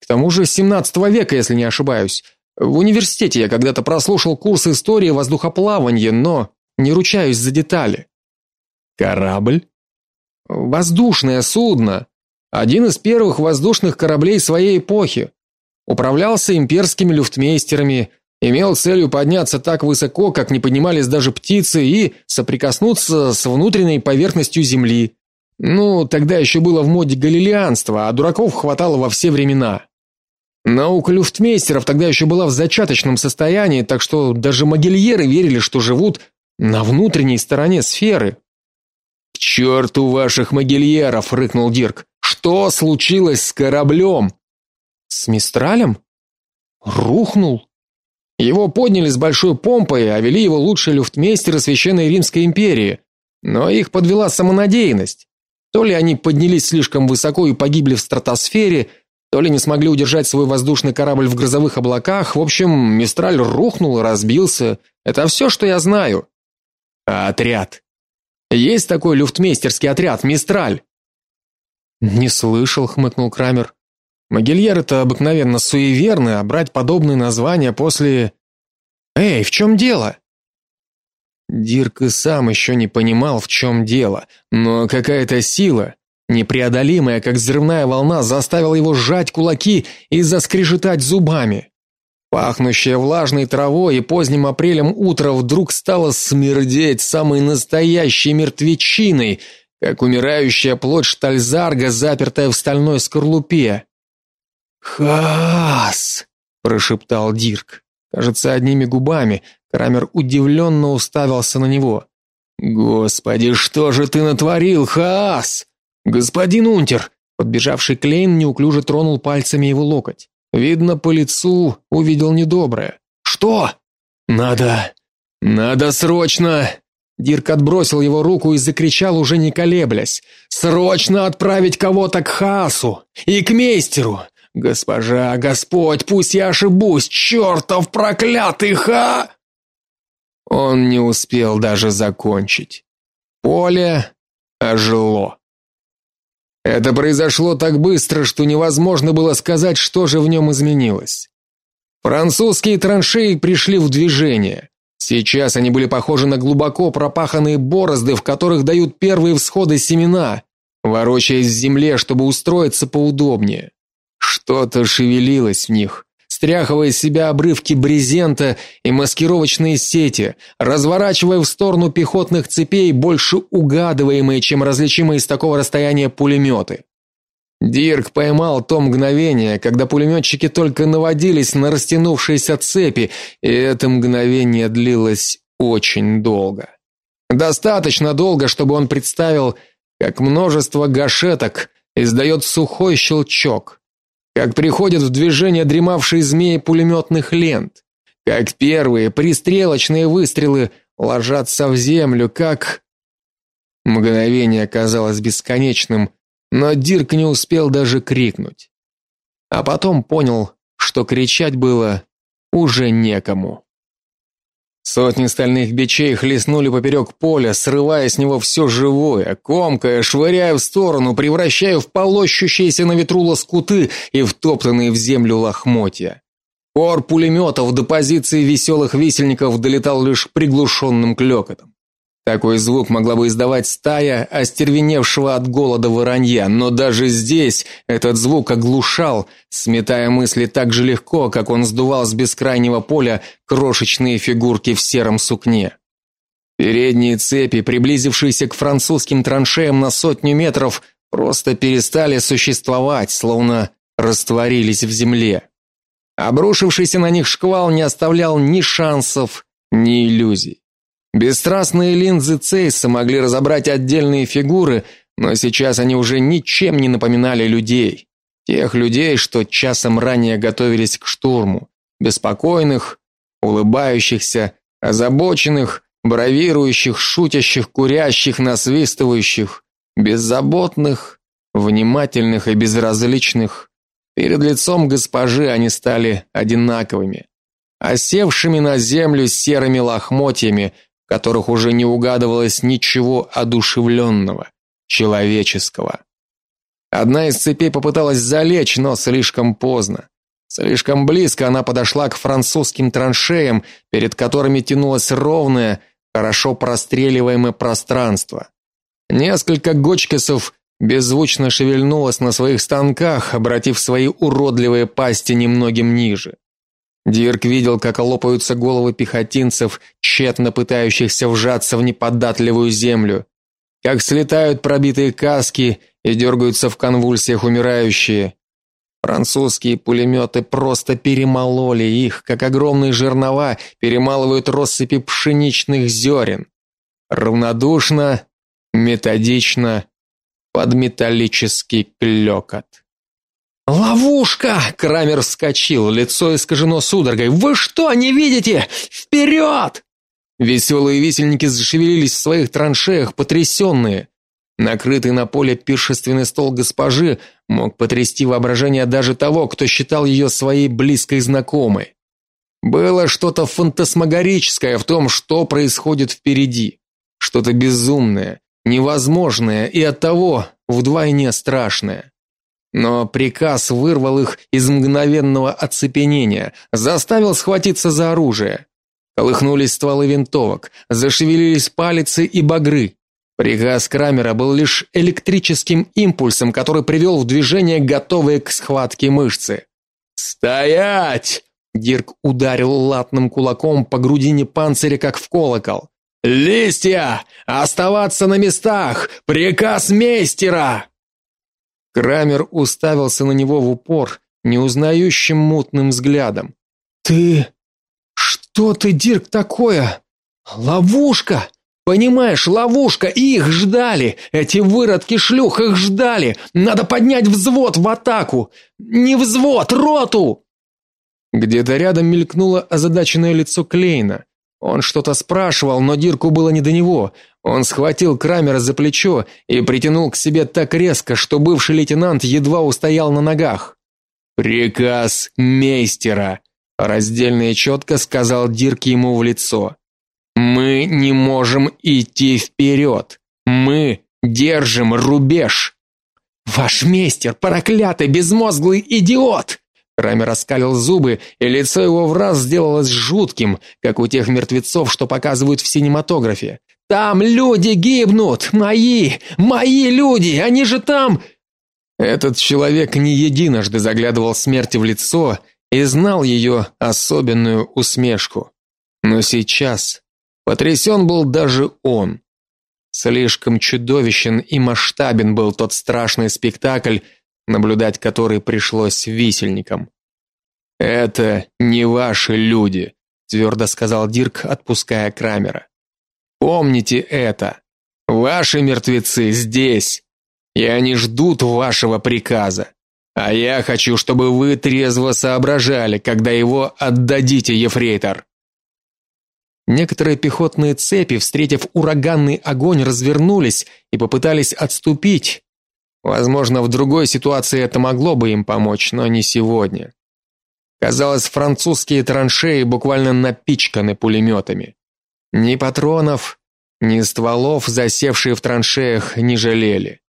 к тому же 17 века, если не ошибаюсь. В университете я когда-то прослушал курс истории воздухоплавания, но не ручаюсь за детали. Корабль? Воздушное судно. Один из первых воздушных кораблей своей эпохи. Управлялся имперскими люфтмейстерами, имел целью подняться так высоко, как не поднимались даже птицы, и соприкоснуться с внутренней поверхностью Земли. Ну, тогда еще было в моде галилеанство, а дураков хватало во все времена. Наука люфтмейстеров тогда еще была в зачаточном состоянии, так что даже могильеры верили, что живут на внутренней стороне сферы. «К черту ваших могильеров!» — рыкнул Дирк. «Что случилось с кораблем?» С Мистралем? Рухнул. Его подняли с большой помпой, а вели его лучшие люфтмейстеры Священной Римской империи. Но их подвела самонадеянность. То ли они поднялись слишком высоко и погибли в стратосфере, то ли не смогли удержать свой воздушный корабль в грозовых облаках. В общем, Мистраль рухнул и разбился. Это все, что я знаю. А отряд? Есть такой люфтмейстерский отряд Мистраль? Не слышал, хмыкнул Крамер. Могильеры-то обыкновенно суеверны, а брать подобные названия после Эй, в чем дело? Дирк и сам еще не понимал, в чем дело, но какая-то сила, непреодолимая, как взрывная волна, заставила его сжать кулаки и заскрежетать зубами. Пахнущее влажной травой и поздним апрелем утро вдруг стало смердеть самой настоящей мертвечиной, как умирающая плоть штальзарга, запертая в стальной скорлупе. «Хас!» – прошептал Дирк. Кажется, одними губами. Крамер удивленно уставился на него. «Господи, что же ты натворил, Хаас?» «Господин Унтер!» Подбежавший Клейн неуклюже тронул пальцами его локоть. Видно, по лицу увидел недоброе. «Что?» «Надо... надо срочно...» Дирк отбросил его руку и закричал, уже не колеблясь. «Срочно отправить кого-то к Хаасу и к мейстеру! Госпожа, Господь, пусть я ошибусь, чертов проклятый Ха...» Он не успел даже закончить. Поле ожило. Это произошло так быстро, что невозможно было сказать, что же в нем изменилось. Французские траншеи пришли в движение. Сейчас они были похожи на глубоко пропаханные борозды, в которых дают первые всходы семена, ворочаясь в земле, чтобы устроиться поудобнее. Что-то шевелилось в них, стряхивая с себя обрывки брезента и маскировочные сети, разворачивая в сторону пехотных цепей больше угадываемые, чем различимые с такого расстояния пулеметы. Дирк поймал то мгновение, когда пулеметчики только наводились на растянувшиеся цепи, и это мгновение длилось очень долго. Достаточно долго, чтобы он представил, как множество гашеток издает сухой щелчок, как приходят в движение дремавшие змеи пулеметных лент, как первые пристрелочные выстрелы ложатся в землю, как Мгновение казалось бесконечным, но Дирк не успел даже крикнуть. А потом понял, что кричать было уже некому. Сотни стальных бичей хлестнули поперек поля, срывая с него все живое, комкая, швыряя в сторону, превращая в полощущиеся на ветру лоскуты и втоптанные в землю лохмотья. Ор пулеметов до позиции веселых висельников долетал лишь приглушенным клёкотом. Такой звук могла бы издавать стая остервеневшего от голода воронья, но даже здесь этот звук оглушал, сметая мысли так же легко, как он сдувал с бескрайнего поля крошечные фигурки в сером сукне. Передние цепи, приблизившиеся к французским траншеям на сотню метров, просто перестали существовать, словно растворились в земле. Обрушившийся на них шквал не оставлял ни шансов, ни иллюзий. Бесстрастные линзы Цейса могли разобрать отдельные фигуры, но сейчас они уже ничем не напоминали людей. Тех людей, что часом ранее готовились к штурму, беспокойных, улыбающихся, озабоченных, бравирующих, шутящих, курящих, насвистывающих, беззаботных, внимательных и безразличных. Перед лицом госпожи они стали одинаковыми, осевшими на землю серыми лохмотьями, которых уже не угадывалось ничего одушевленного, человеческого. Одна из цепей попыталась залечь, но слишком поздно. Слишком близко она подошла к французским траншеям, перед которыми тянулось ровное, хорошо простреливаемое пространство. Несколько гочкисов беззвучно шевельнулось на своих станках, обратив свои уродливые пасти немногим ниже. Дирк видел, как лопаются головы пехотинцев, тщетно пытающихся вжаться в неподатливую землю, как слетают пробитые каски и дергаются в конвульсиях умирающие. Французские пулеметы просто перемололи их, как огромные жернова перемалывают россыпи пшеничных зерен. Равнодушно, методично, под металлический клёкот. «Ловушка!» — Крамер вскочил, лицо искажено судорогой. «Вы что, не видите? Вперед!» Веселые висельники зашевелились в своих траншеях, потрясенные. Накрытый на поле пиршественный стол госпожи мог потрясти воображение даже того, кто считал ее своей близкой знакомой. Было что-то фантасмагорическое в том, что происходит впереди, что-то безумное, невозможное и оттого вдвойне страшное. Но приказ вырвал их из мгновенного оцепенения, заставил схватиться за оружие. Колыхнулись стволы винтовок, зашевелились палицы и багры. Приказ Крамера был лишь электрическим импульсом, который привел в движение готовые к схватке мышцы. "Стоять!" Дирк ударил латным кулаком по грудине панциря как в колокол. Листья, оставаться на местах, приказ мейстера. Крамер уставился на него в упор, неузнающим мутным взглядом. Ты что ты, Дирк, такое? Ловушка. Понимаешь, ловушка, их ждали. Эти выродки шлюх их ждали. Надо поднять взвод в атаку. Не взвод, роту. Где-то рядом мелькнуло озадаченное лицо Клейна. Он что-то спрашивал, но Дирку было не до него. Он схватил Крамера за плечо и притянул к себе так резко, что бывший лейтенант едва устоял на ногах. Приказ мейстера, раздельно и четко сказал Дирк ему в лицо. Мы не можем идти вперед. Мы держим рубеж. Ваш мейстер, проклятый безмозглый идиот! Крамер раскалил зубы, и лицо его враз сделалось жутким, как у тех мертвецов, что показывают в синематографе. Там люди гибнут, мои, мои люди, они же там. Этот человек не единожды заглядывал смерти в лицо и знал ее особенную усмешку. Но сейчас потрясен был даже он. Слишком чудовищен и масштабен был тот страшный спектакль, наблюдать который пришлось висельникам. Это не ваши люди, твердо сказал Дирк, отпуская Крамера. Помните это. Ваши мертвецы здесь, и они ждут вашего приказа. А я хочу, чтобы вы трезво соображали, когда его отдадите, ефрейтор. Некоторые пехотные цепи, встретив ураганный огонь, развернулись и попытались отступить, Возможно, в другой ситуации это могло бы им помочь, но не сегодня. Казалось, французские траншеи буквально напичканы пулеметами. Ни патронов, ни стволов, засевшие в траншеях, не жалели.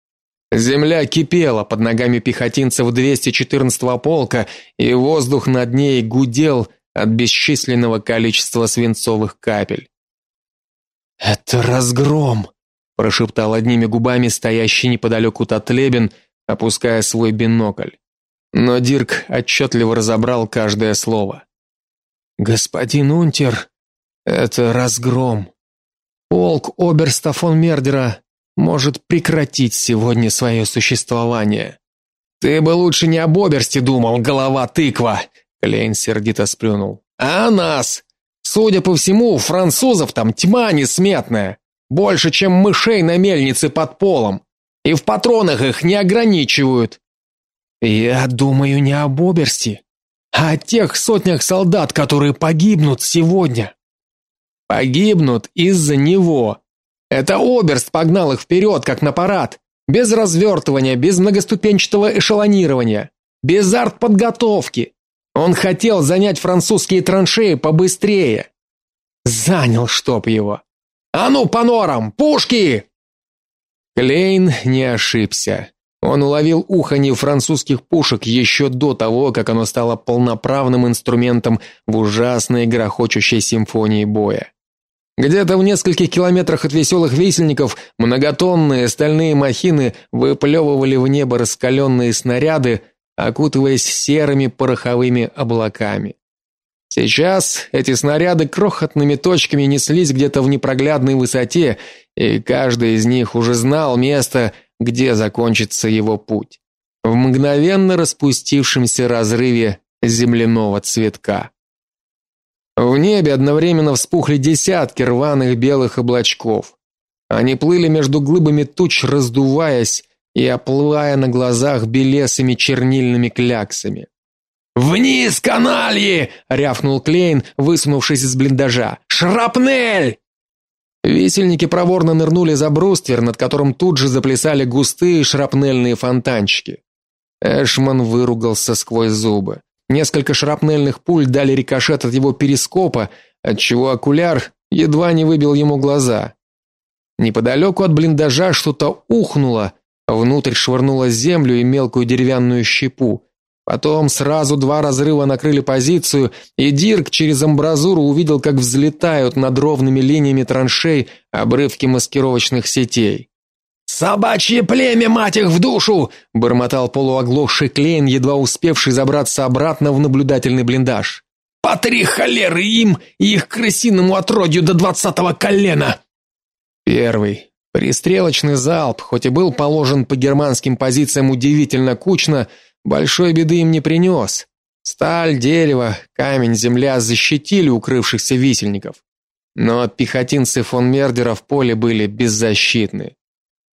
Земля кипела под ногами пехотинцев 214-го полка, и воздух над ней гудел от бесчисленного количества свинцовых капель. Это разгром, прошептал одними губами стоящий неподалеку Татлебин, опуская свой бинокль. Но Дирк отчетливо разобрал каждое слово. Господин Унтер, это разгром. Полк оберста фон Мердера может прекратить сегодня свое существование. Ты бы лучше не об оберсте думал, голова тыква, Клейн сердито сплюнул. А нас? Судя по всему, французов там тьма несметная. Больше, чем мышей на мельнице под полом. И в патронах их не ограничивают. Я думаю не об Оберсте, а о тех сотнях солдат, которые погибнут сегодня. Погибнут из-за него. Это Оберст погнал их вперед, как на парад, без развертывания, без многоступенчатого эшелонирования, без артподготовки. Он хотел занять французские траншеи побыстрее. Занял, чтоб его. А ну, по норам! Пушки!» Клейн не ошибся. Он уловил уханье французских пушек еще до того, как оно стало полноправным инструментом в ужасной грохочущей симфонии боя. Где-то в нескольких километрах от веселых висельников многотонные стальные махины выплевывали в небо раскаленные снаряды, окутываясь серыми пороховыми облаками. Сейчас эти снаряды крохотными точками неслись где-то в непроглядной высоте, и каждый из них уже знал место, где закончится его путь. В мгновенно распустившемся разрыве земляного цветка. В небе одновременно вспухли десятки рваных белых облачков. Они плыли между глыбами туч, раздуваясь и оплывая на глазах белесыми чернильными кляксами. «Вниз, канальи!» — рявкнул Клейн, высунувшись из блиндажа. «Шрапнель!» Висельники проворно нырнули за бруствер, над которым тут же заплясали густые шрапнельные фонтанчики. Эшман выругался сквозь зубы. Несколько шрапнельных пуль дали рикошет от его перископа, отчего окуляр едва не выбил ему глаза. Неподалеку от блиндажа что-то ухнуло, внутрь швырнуло землю и мелкую деревянную щепу. Потом сразу два разрыва накрыли позицию, и Дирк через амбразуру увидел, как взлетают над ровными линиями траншей обрывки маскировочных сетей. Собачье племя, мать их в душу, бормотал полуоглохший Клейн, едва успевший забраться обратно в наблюдательный блиндаж. По три холеры им и их крысиному отродью до двадцатого колена. Первый пристрелочный залп, хоть и был положен по германским позициям удивительно кучно, большой беды им не принес. Сталь, дерево, камень, земля защитили укрывшихся висельников. Но пехотинцы фон Мердера в поле были беззащитны.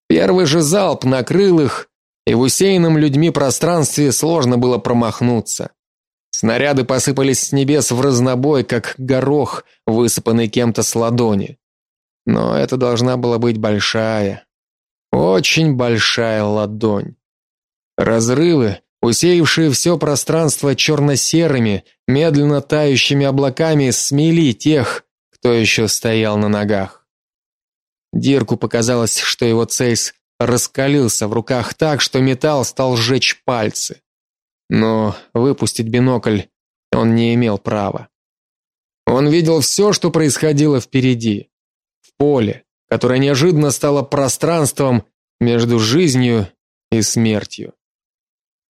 Первый же залп накрыл их, и в усеянном людьми пространстве сложно было промахнуться. Снаряды посыпались с небес в разнобой, как горох, высыпанный кем-то с ладони. Но это должна была быть большая, очень большая ладонь. Разрывы, усеявшие все пространство черно-серыми, медленно тающими облаками, смели тех, кто еще стоял на ногах. Дирку показалось, что его цейс раскалился в руках так, что металл стал жечь пальцы. Но выпустить бинокль он не имел права. Он видел все, что происходило впереди, в поле, которое неожиданно стало пространством между жизнью и смертью.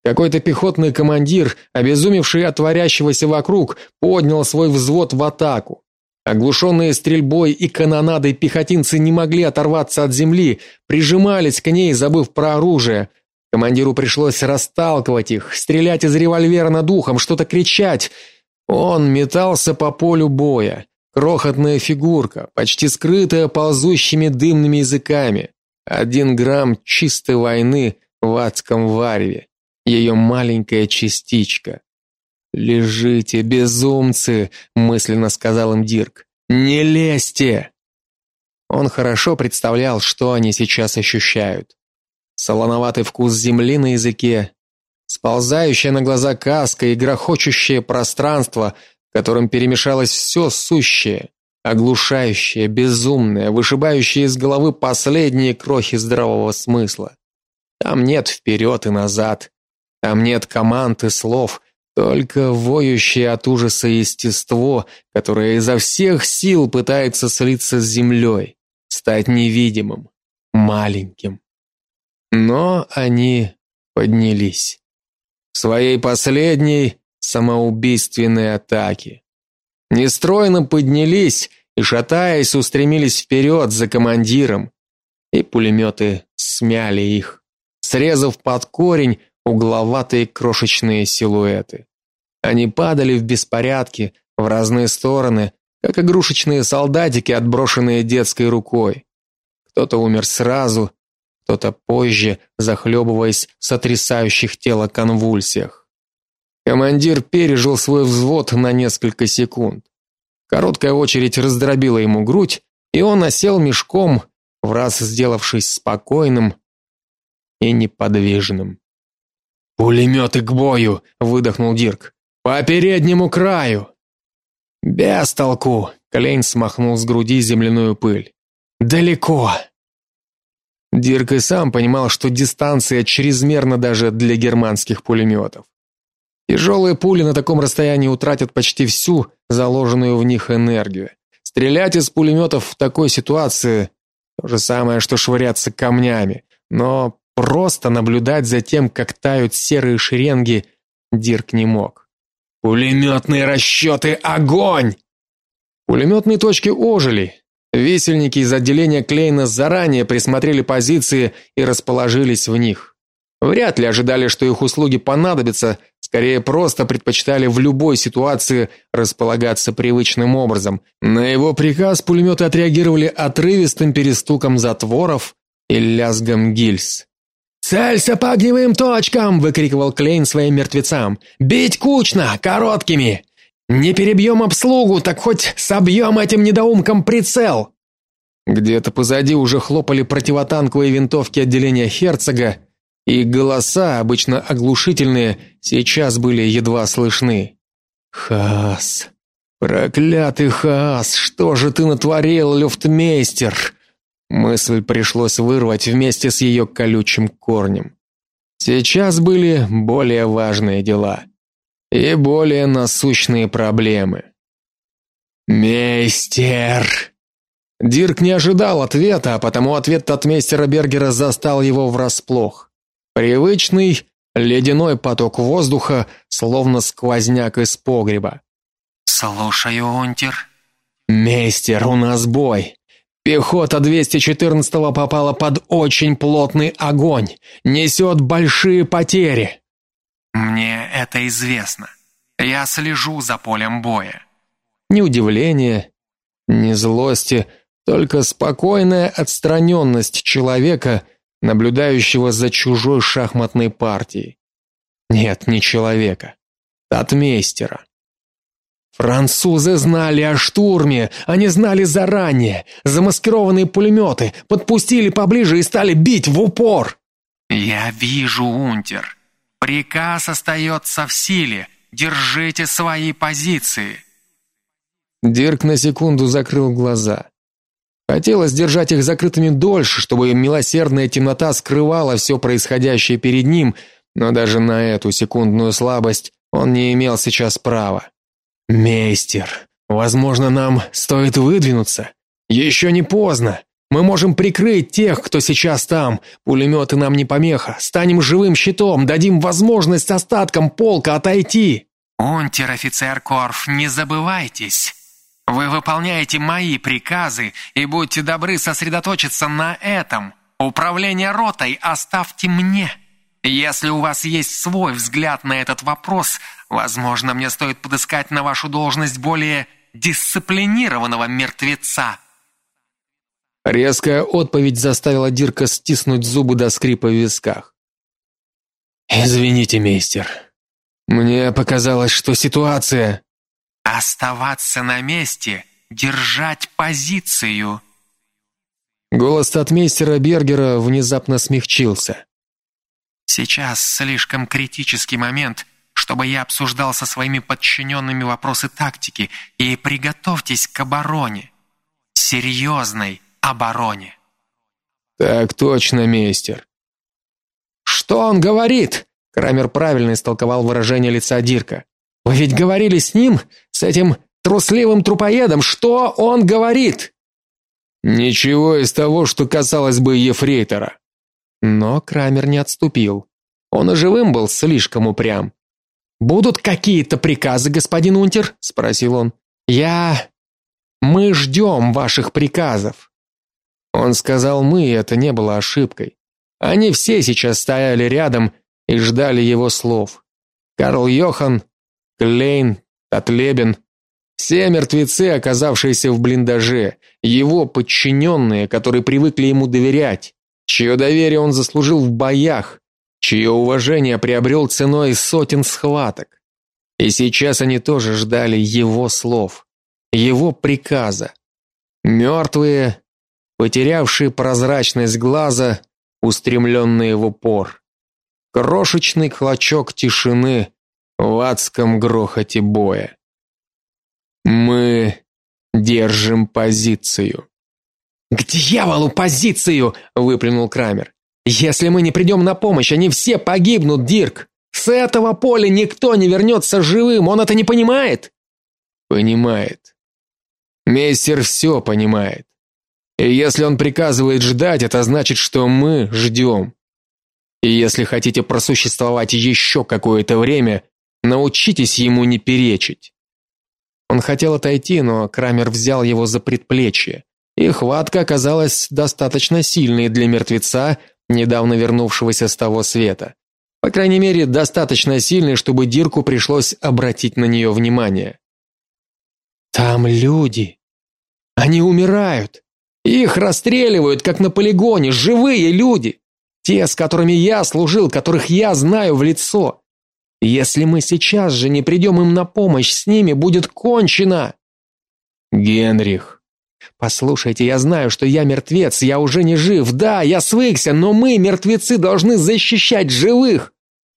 Какой-то пехотный командир, обезумевший от творящегося вокруг, поднял свой взвод в атаку. Оглушенные стрельбой и канонадой пехотинцы не могли оторваться от земли, прижимались к ней, забыв про оружие. Командиру пришлось расталкивать их, стрелять из револьвера над ухом, что-то кричать. Он метался по полю боя. Крохотная фигурка, почти скрытая ползущими дымными языками. Один грамм чистой войны в адском вареве. Ее маленькая частичка. Лежите, безумцы, мысленно сказал им Дирк. Не лезьте. Он хорошо представлял, что они сейчас ощущают. Солоноватый вкус земли на языке, сползающая на глаза каска и грохочущее пространство, в котором перемешалось все сущее, оглушающее, безумное, вышибающее из головы последние крохи здравого смысла. Там нет вперед и назад, там нет команд и слов, только воющее от ужаса естество, которое изо всех сил пытается слиться с землей, стать невидимым, маленьким. Но они поднялись. В своей последней самоубийственной атаке. Нестройно поднялись и, шатаясь, устремились вперед за командиром, и пулеметы смяли их, срезав под корень угловатые крошечные силуэты. Они падали в беспорядке в разные стороны, как игрушечные солдатики, отброшенные детской рукой. Кто-то умер сразу, кто-то позже, захлебываясь в сотрясающих тело конвульсиях. Командир пережил свой взвод на несколько секунд. Короткая очередь раздробила ему грудь, и он осел мешком, в раз сделавшись спокойным и неподвижным. «Пулеметы к бою!» — выдохнул Дирк. «По переднему краю!» «Без толку!» — Клейн смахнул с груди земляную пыль. «Далеко!» Дирк и сам понимал, что дистанция чрезмерна даже для германских пулеметов. Тяжелые пули на таком расстоянии утратят почти всю заложенную в них энергию. Стрелять из пулеметов в такой ситуации то же самое, что швыряться камнями, но Просто наблюдать за тем, как тают серые шеренги, Дирк не мог. Пулеметные расчеты, огонь! Пулеметные точки ожили. Висельники из отделения Клейна заранее присмотрели позиции и расположились в них. Вряд ли ожидали, что их услуги понадобятся, скорее просто предпочитали в любой ситуации располагаться привычным образом. На его приказ пулеметы отреагировали отрывистым перестуком затворов и лязгом гильз. «Целься по огневым точкам!» — выкрикивал Клейн своим мертвецам. «Бить кучно, короткими! Не перебьем обслугу, так хоть собьем этим недоумкам прицел!» Где-то позади уже хлопали противотанковые винтовки отделения Херцога, и голоса, обычно оглушительные, сейчас были едва слышны. «Хас! Проклятый Хас! Что же ты натворил, люфтмейстер?» Мысль пришлось вырвать вместе с ее колючим корнем. Сейчас были более важные дела и более насущные проблемы. Мейстер. Дирк не ожидал ответа, а потому ответ от мейстера Бергера застал его врасплох. Привычный ледяной поток воздуха, словно сквозняк из погреба. Слушаю, Унтер. Мейстер, у нас бой. Пехота 214-го попала под очень плотный огонь. Несет большие потери. Мне это известно. Я слежу за полем боя. Ни удивления, ни злости, только спокойная отстраненность человека, наблюдающего за чужой шахматной партией. Нет, не человека, татмейстера. Французы знали о штурме, они знали заранее. Замаскированные пулеметы подпустили поближе и стали бить в упор. Я вижу, Унтер. Приказ остается в силе. Держите свои позиции. Дирк на секунду закрыл глаза. Хотелось держать их закрытыми дольше, чтобы милосердная темнота скрывала все происходящее перед ним, но даже на эту секундную слабость он не имел сейчас права. Мейстер, возможно, нам стоит выдвинуться. Еще не поздно. Мы можем прикрыть тех, кто сейчас там. Пулеметы нам не помеха. Станем живым щитом, дадим возможность остаткам полка отойти. Унтер-офицер Корф, не забывайтесь. Вы выполняете мои приказы и будьте добры сосредоточиться на этом. Управление ротой оставьте мне. Если у вас есть свой взгляд на этот вопрос, возможно, мне стоит подыскать на вашу должность более дисциплинированного мертвеца. Резкая отповедь заставила Дирка стиснуть зубы до скрипа в висках. Извините, мейстер. Мне показалось, что ситуация Оставаться на месте, держать позицию. Голос татмейстера Бергера внезапно смягчился. Сейчас слишком критический момент, чтобы я обсуждал со своими подчиненными вопросы тактики, и приготовьтесь к обороне. Серьезной обороне. Так точно, мейстер. Что он говорит? Крамер правильно истолковал выражение лица Дирка. Вы ведь говорили с ним, с этим трусливым трупоедом, что он говорит? Ничего из того, что касалось бы ефрейтора. Но Крамер не отступил. Он и живым был слишком упрям. Будут какие-то приказы, господин Унтер? спросил он. Я мы ждем ваших приказов. Он сказал мы, и это не было ошибкой. Они все сейчас стояли рядом и ждали его слов. Карл Йохан, Клейн, Татлебен, все мертвецы, оказавшиеся в блиндаже, его подчиненные, которые привыкли ему доверять, чье доверие он заслужил в боях, чье уважение приобрел ценой сотен схваток. И сейчас они тоже ждали его слов, его приказа. Мертвые, потерявшие прозрачность глаза, устремленные в упор. Крошечный клочок тишины, в адском грохоте боя. Мы держим позицию. К дьяволу позицию, выплюнул Крамер. Если мы не придем на помощь, они все погибнут, Дирк. С этого поля никто не вернется живым, он это не понимает. Понимает. Мейстер все понимает. И если он приказывает ждать, это значит, что мы ждем. И если хотите просуществовать еще какое-то время, Научитесь ему не перечить. Он хотел отойти, но Крамер взял его за предплечье, и хватка оказалась достаточно сильной для мертвеца, недавно вернувшегося с того света. По крайней мере, достаточно сильной, чтобы Дирку пришлось обратить на нее внимание. Там люди. Они умирают. Их расстреливают, как на полигоне, живые люди. Те, с которыми я служил, которых я знаю в лицо. Если мы сейчас же не придем им на помощь, с ними будет кончено. Генрих, послушайте, я знаю, что я мертвец, я уже не жив. Да, я свыкся, но мы, мертвецы, должны защищать живых.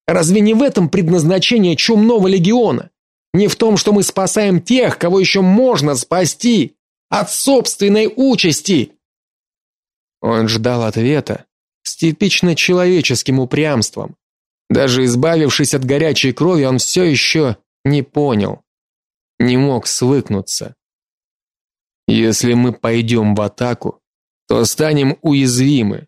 Разве не в этом предназначение чумного легиона? Не в том, что мы спасаем тех, кого еще можно спасти от собственной участи. Он ждал ответа с типично человеческим упрямством. Даже избавившись от горячей крови, он все еще не понял, не мог свыкнуться. Если мы пойдем в атаку, то станем уязвимы.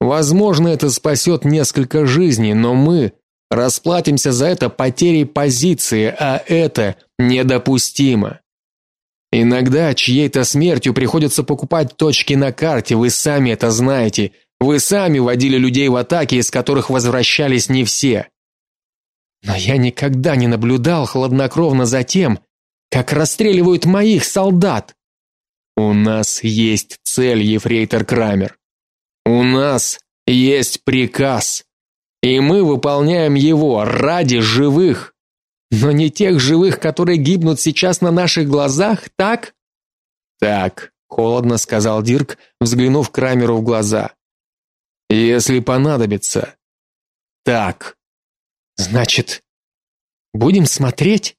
Возможно, это спасет несколько жизней, но мы расплатимся за это потерей позиции, а это недопустимо. Иногда чьей-то смертью приходится покупать точки на карте, вы сами это знаете. Вы сами водили людей в атаки, из которых возвращались не все. Но я никогда не наблюдал хладнокровно за тем, как расстреливают моих солдат. У нас есть цель, ефрейтор Крамер. У нас есть приказ, и мы выполняем его ради живых. Но не тех живых, которые гибнут сейчас на наших глазах, так? Так, холодно сказал Дирк, взглянув Крамеру в глаза. Если понадобится. Так. Значит, будем смотреть,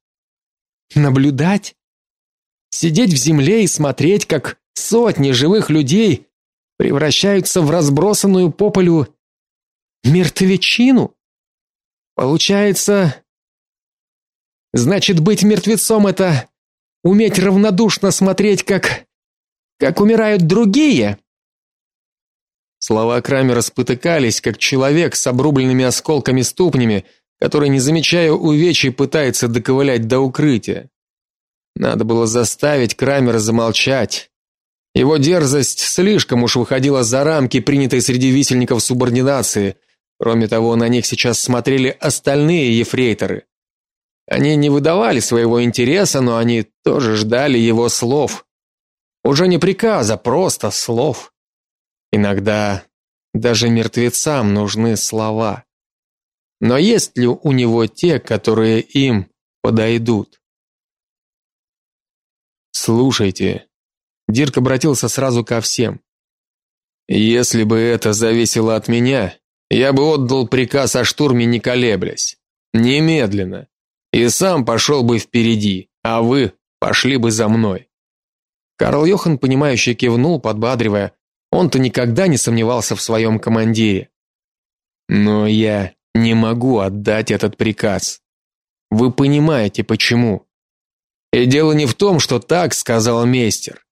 наблюдать, сидеть в земле и смотреть, как сотни живых людей превращаются в разбросанную по полю мертвечину? Получается, значит, быть мертвецом это уметь равнодушно смотреть, как как умирают другие. Слова Крамера спотыкались, как человек с обрубленными осколками ступнями, который, не замечая увечий, пытается доковылять до укрытия. Надо было заставить Крамера замолчать. Его дерзость слишком уж выходила за рамки принятой среди висельников субординации. Кроме того, на них сейчас смотрели остальные ефрейторы. Они не выдавали своего интереса, но они тоже ждали его слов. Уже не приказа, просто слов. Иногда даже мертвецам нужны слова. Но есть ли у него те, которые им подойдут? Слушайте, Дирк обратился сразу ко всем. Если бы это зависело от меня, я бы отдал приказ о штурме не колеблясь, немедленно, и сам пошел бы впереди, а вы пошли бы за мной. Карл Йохан понимающе кивнул, подбадривая. Он-то никогда не сомневался в своем командире. Но я не могу отдать этот приказ. Вы понимаете почему? И дело не в том, что так сказал мейстер.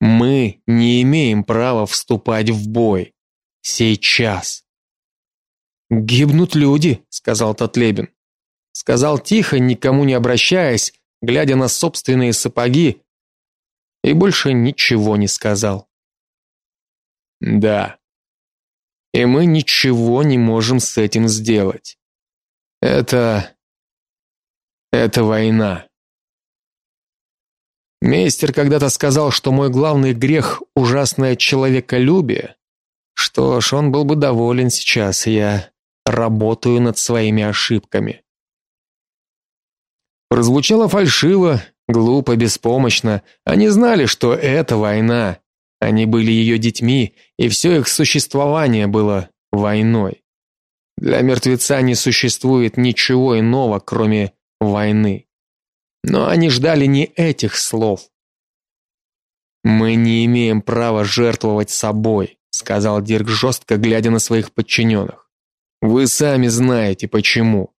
Мы не имеем права вступать в бой сейчас. Гибнут люди, сказал Татлебин. Сказал тихо, никому не обращаясь, глядя на собственные сапоги, и больше ничего не сказал. Да. И мы ничего не можем с этим сделать. Это это война. Мейстер когда-то сказал, что мой главный грех ужасное человеколюбие. Что ж, он был бы доволен сейчас. Я работаю над своими ошибками. Прозвучало фальшиво, глупо, беспомощно. Они знали, что это война. Они были ее детьми, и все их существование было войной. Для мертвеца не существует ничего иного, кроме войны. Но они ждали не этих слов. Мы не имеем права жертвовать собой, сказал Дирк жестко, глядя на своих подчиненных. Вы сами знаете почему.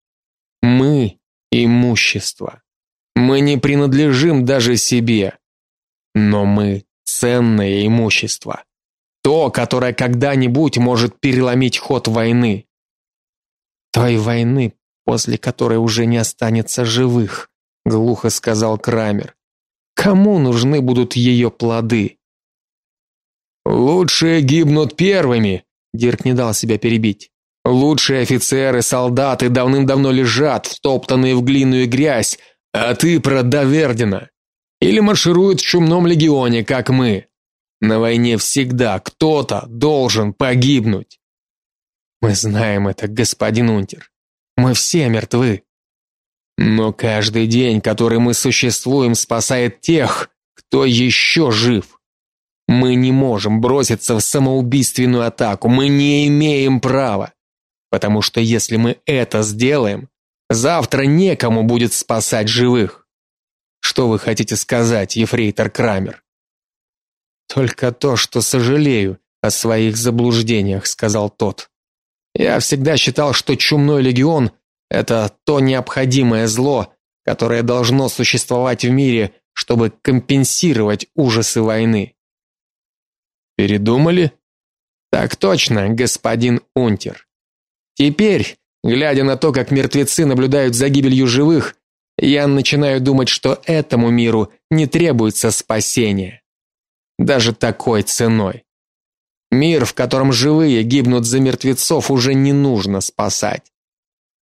Мы имущество. Мы не принадлежим даже себе. Но мы ценное имущество. То, которое когда-нибудь может переломить ход войны. Той войны, после которой уже не останется живых, глухо сказал Крамер. Кому нужны будут ее плоды? Лучшие гибнут первыми, Дирк не дал себя перебить. Лучшие офицеры, солдаты давным-давно лежат, втоптанные в глину и грязь, а ты про Давердина. Или маршируют в чумном легионе, как мы. На войне всегда кто-то должен погибнуть. Мы знаем это, господин Унтер. Мы все мертвы. Но каждый день, который мы существуем, спасает тех, кто еще жив. Мы не можем броситься в самоубийственную атаку, мы не имеем права. Потому что если мы это сделаем, завтра некому будет спасать живых. Что вы хотите сказать, ефрейтор Крамер? Только то, что сожалею о своих заблуждениях, сказал тот. Я всегда считал, что чумной легион это то необходимое зло, которое должно существовать в мире, чтобы компенсировать ужасы войны. Передумали? Так точно, господин Унтер. Теперь, глядя на то, как мертвецы наблюдают за гибелью живых, я начинаю думать, что этому миру не требуется спасение. Даже такой ценой. Мир, в котором живые гибнут за мертвецов, уже не нужно спасать.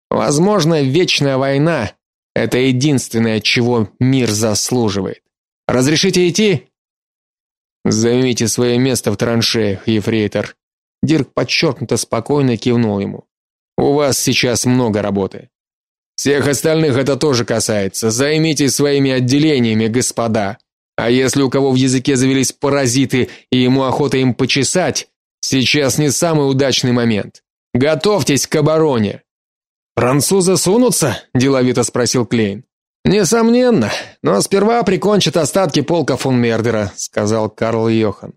Возможно, вечная война это единственное, чего мир заслуживает. Разрешите идти? Займите свое место в траншеях, ефрейтор. Дирк подчеркнуто спокойно кивнул ему. У вас сейчас много работы. Всех остальных это тоже касается. Займитесь своими отделениями, господа. А если у кого в языке завелись паразиты и ему охота им почесать, сейчас не самый удачный момент. Готовьтесь к обороне. Французы сунутся? деловито спросил Клейн. Несомненно, но сперва прикончат остатки полка фон Мердера, сказал Карл Йохан.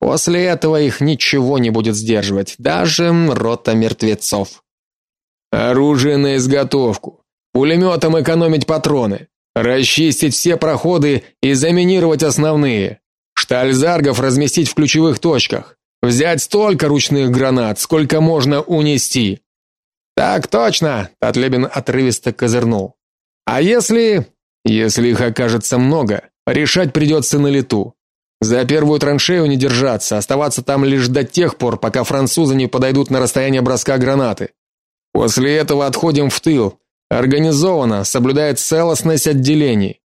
После этого их ничего не будет сдерживать, даже рота мертвецов. Оружие на изготовку. Пулеметом экономить патроны. Расчистить все проходы и заминировать основные. Штальзаргов разместить в ключевых точках. Взять столько ручных гранат, сколько можно унести. Так точно, Татлебин отрывисто козырнул. А если, если их окажется много, решать придется на лету. За первую траншею не держаться, оставаться там лишь до тех пор, пока французы не подойдут на расстояние броска гранаты. После этого отходим в тыл, организованно, соблюдая целостность отделений.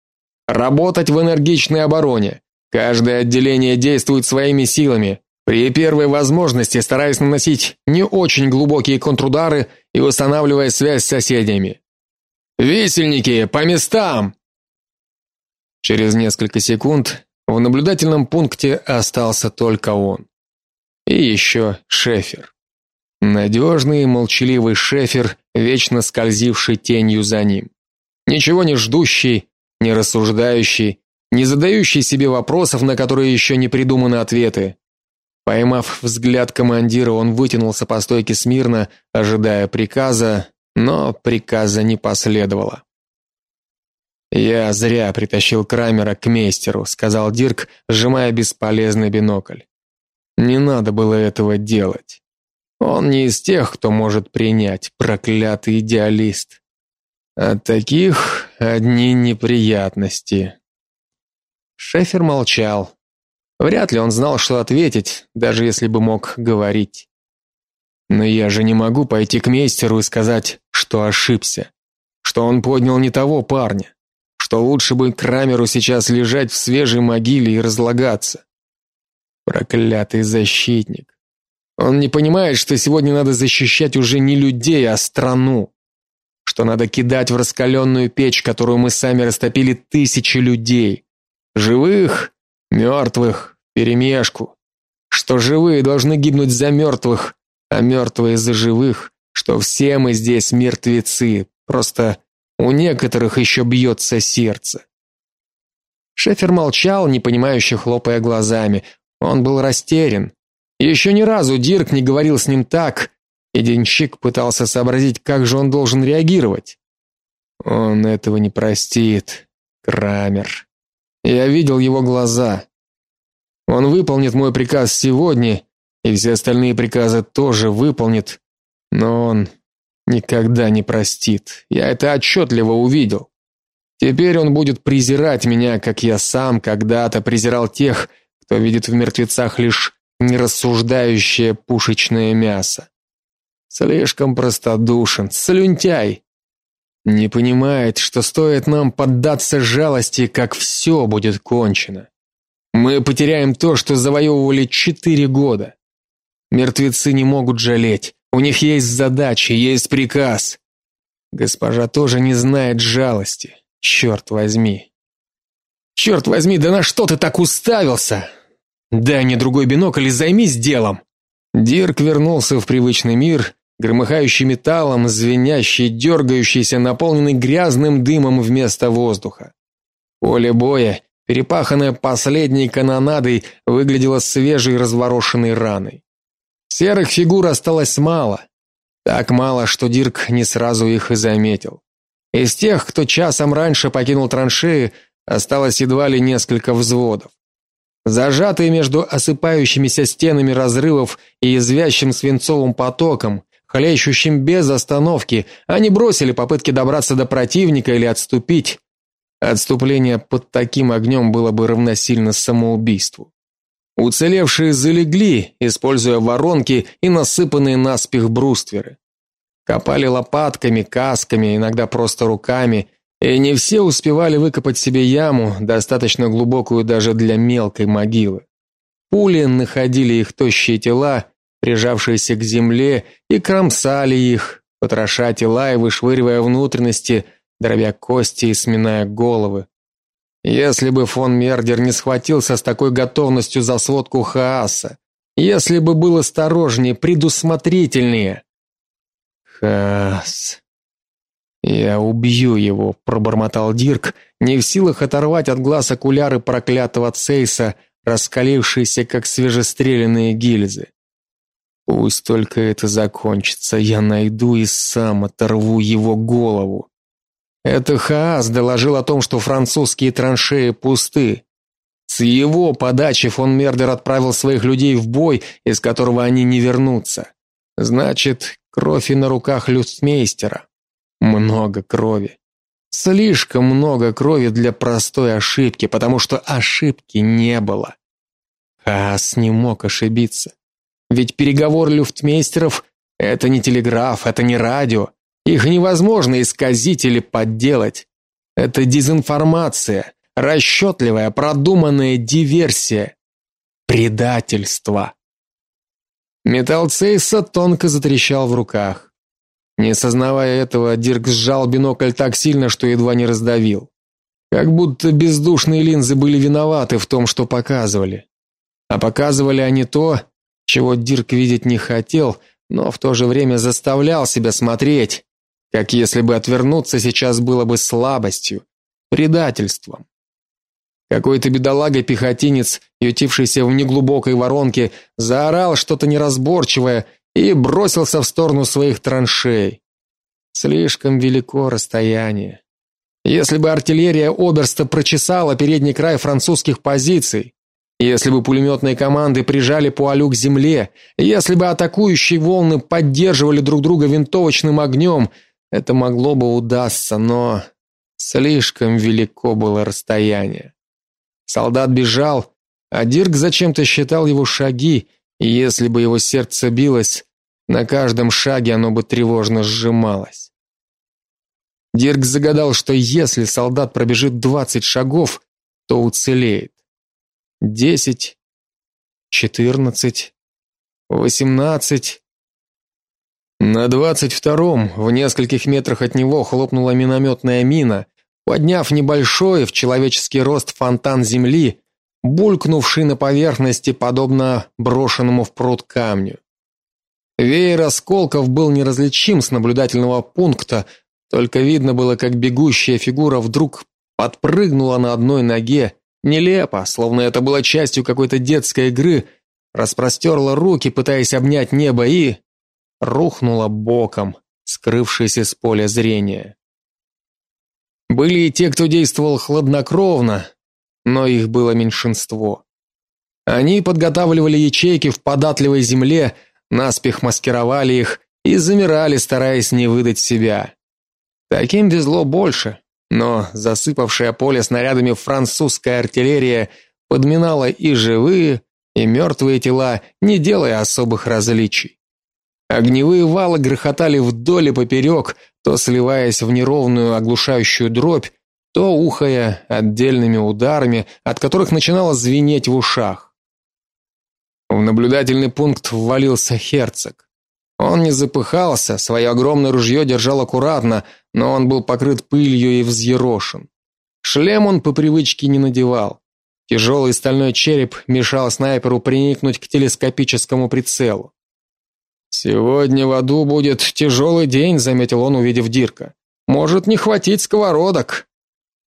Работать в энергичной обороне. Каждое отделение действует своими силами, при первой возможности стараясь наносить не очень глубокие контрудары и устанавливая связь с соседями. Висельники по местам. Через несколько секунд в наблюдательном пункте остался только он. И еще Шефер. Надежный и молчаливый Шефер, вечно скользивший тенью за ним. Ничего не ждущий, не рассуждающий, не задающий себе вопросов, на которые еще не придуманы ответы. Поймав взгляд командира, он вытянулся по стойке смирно, ожидая приказа, но приказа не последовало. Я зря притащил Крамера к мейстеру, сказал Дирк, сжимая бесполезный бинокль. Не надо было этого делать. Он не из тех, кто может принять, проклятый идеалист. От таких одни неприятности. Шефер молчал. Вряд ли он знал, что ответить, даже если бы мог говорить. Но я же не могу пойти к мейстеру и сказать, что ошибся, что он поднял не того парня, что лучше бы Крамеру сейчас лежать в свежей могиле и разлагаться. Проклятый защитник. Он не понимает, что сегодня надо защищать уже не людей, а страну. Что надо кидать в раскаленную печь, которую мы сами растопили тысячи людей. Живых, мертвых, перемешку. Что живые должны гибнуть за мертвых, а мертвые за живых, что все мы здесь мертвецы, просто у некоторых еще бьется сердце. Шефер молчал, непонимающе хлопая глазами. Он был растерян. Еще ни разу Дирк не говорил с ним так, и денщик пытался сообразить, как же он должен реагировать. Он этого не простит, Крамер. Я видел его глаза. Он выполнит мой приказ сегодня, и все остальные приказы тоже выполнит, но он никогда не простит. Я это отчетливо увидел. Теперь он будет презирать меня, как я сам когда-то презирал тех, кто видит в мертвецах лишь нерассуждающее пушечное мясо. Слишком простодушен, слюнтяй. Не понимает, что стоит нам поддаться жалости, как все будет кончено. Мы потеряем то, что завоевывали четыре года. Мертвецы не могут жалеть. У них есть задачи, есть приказ. Госпожа тоже не знает жалости. Черт возьми. Черт возьми, да на что ты так уставился? Дай мне другой бинокль и займись делом. Дирк вернулся в привычный мир, громыхающий металлом, звенящий, дергающийся, наполненный грязным дымом вместо воздуха. Поле боя, перепаханное последней канонадой, выглядело свежей разворошенной раной. Серых фигур осталось мало. Так мало, что Дирк не сразу их и заметил. Из тех, кто часом раньше покинул траншеи, осталось едва ли несколько взводов. Зажатые между осыпающимися стенами разрывов и извящим свинцовым потоком, хлещущим без остановки. Они бросили попытки добраться до противника или отступить. Отступление под таким огнем было бы равносильно самоубийству. Уцелевшие залегли, используя воронки и насыпанные наспех брустверы. Копали лопатками, касками, иногда просто руками, и не все успевали выкопать себе яму, достаточно глубокую даже для мелкой могилы. Пули находили их тощие тела, прижавшиеся к земле, и кромсали их, потроша тела и вышвыривая внутренности, дробя кости и сминая головы. Если бы фон Мердер не схватился с такой готовностью за сводку Хааса, если бы был осторожнее, предусмотрительнее. Хаас. Я убью его, пробормотал Дирк, не в силах оторвать от глаз окуляры проклятого Цейса, раскалившиеся как свежестреляные гильзы. Пусть только это закончится, я найду и сам оторву его голову. Это Хаас доложил о том, что французские траншеи пусты. С его подачи фон Мердер отправил своих людей в бой, из которого они не вернутся. Значит, кровь и на руках люцмейстера. Много крови. Слишком много крови для простой ошибки, потому что ошибки не было. Хаас не мог ошибиться. Ведь переговор люфтмейстеров это не телеграф, это не радио. Их невозможно исказить или подделать. Это дезинформация, расчетливая, продуманная диверсия, предательство. Металл Цейса тонко затрещал в руках. Не сознавая этого, Дирк сжал бинокль так сильно, что едва не раздавил. Как будто бездушные линзы были виноваты в том, что показывали. А показывали они то, чего Дирк видеть не хотел, но в то же время заставлял себя смотреть, как если бы отвернуться сейчас было бы слабостью, предательством. Какой-то бедолага-пехотинец, ютившийся в неглубокой воронке, заорал что-то неразборчивое и бросился в сторону своих траншей. Слишком велико расстояние. Если бы артиллерия оберста прочесала передний край французских позиций, если бы пулеметные команды прижали Пуалю к земле, если бы атакующие волны поддерживали друг друга винтовочным огнем, это могло бы удастся, но слишком велико было расстояние. Солдат бежал, а Дирк зачем-то считал его шаги, и если бы его сердце билось, на каждом шаге оно бы тревожно сжималось. Дирк загадал, что если солдат пробежит двадцать шагов, то уцелеет. Десять, четырнадцать, восемнадцать. На двадцать втором, в нескольких метрах от него, хлопнула минометная мина, подняв небольшой в человеческий рост фонтан земли, булькнувший на поверхности подобно брошенному в пруд камню. Веер осколков был неразличим с наблюдательного пункта, только видно было, как бегущая фигура вдруг подпрыгнула на одной ноге, нелепо, словно это было частью какой-то детской игры, распростерла руки, пытаясь обнять небо и рухнула боком, скрывшись из поля зрения. Были и те, кто действовал хладнокровно, но их было меньшинство. Они подготавливали ячейки в податливой земле, наспех маскировали их и замирали, стараясь не выдать себя. Таким везло больше, но засыпавшая поле снарядами французская артиллерия подминала и живые, и мертвые тела, не делая особых различий. Огневые валы грохотали вдоль и поперек, то сливаясь в неровную оглушающую дробь, то ухая отдельными ударами, от которых начинало звенеть в ушах. В наблюдательный пункт ввалился Херцог. Он не запыхался, свое огромное ружье держал аккуратно, но он был покрыт пылью и взъерошен. Шлем он по привычке не надевал. Тяжелый стальной череп мешал снайперу приникнуть к телескопическому прицелу. Сегодня в аду будет тяжелый день, заметил он, увидев Дирка. Может не хватить сковородок.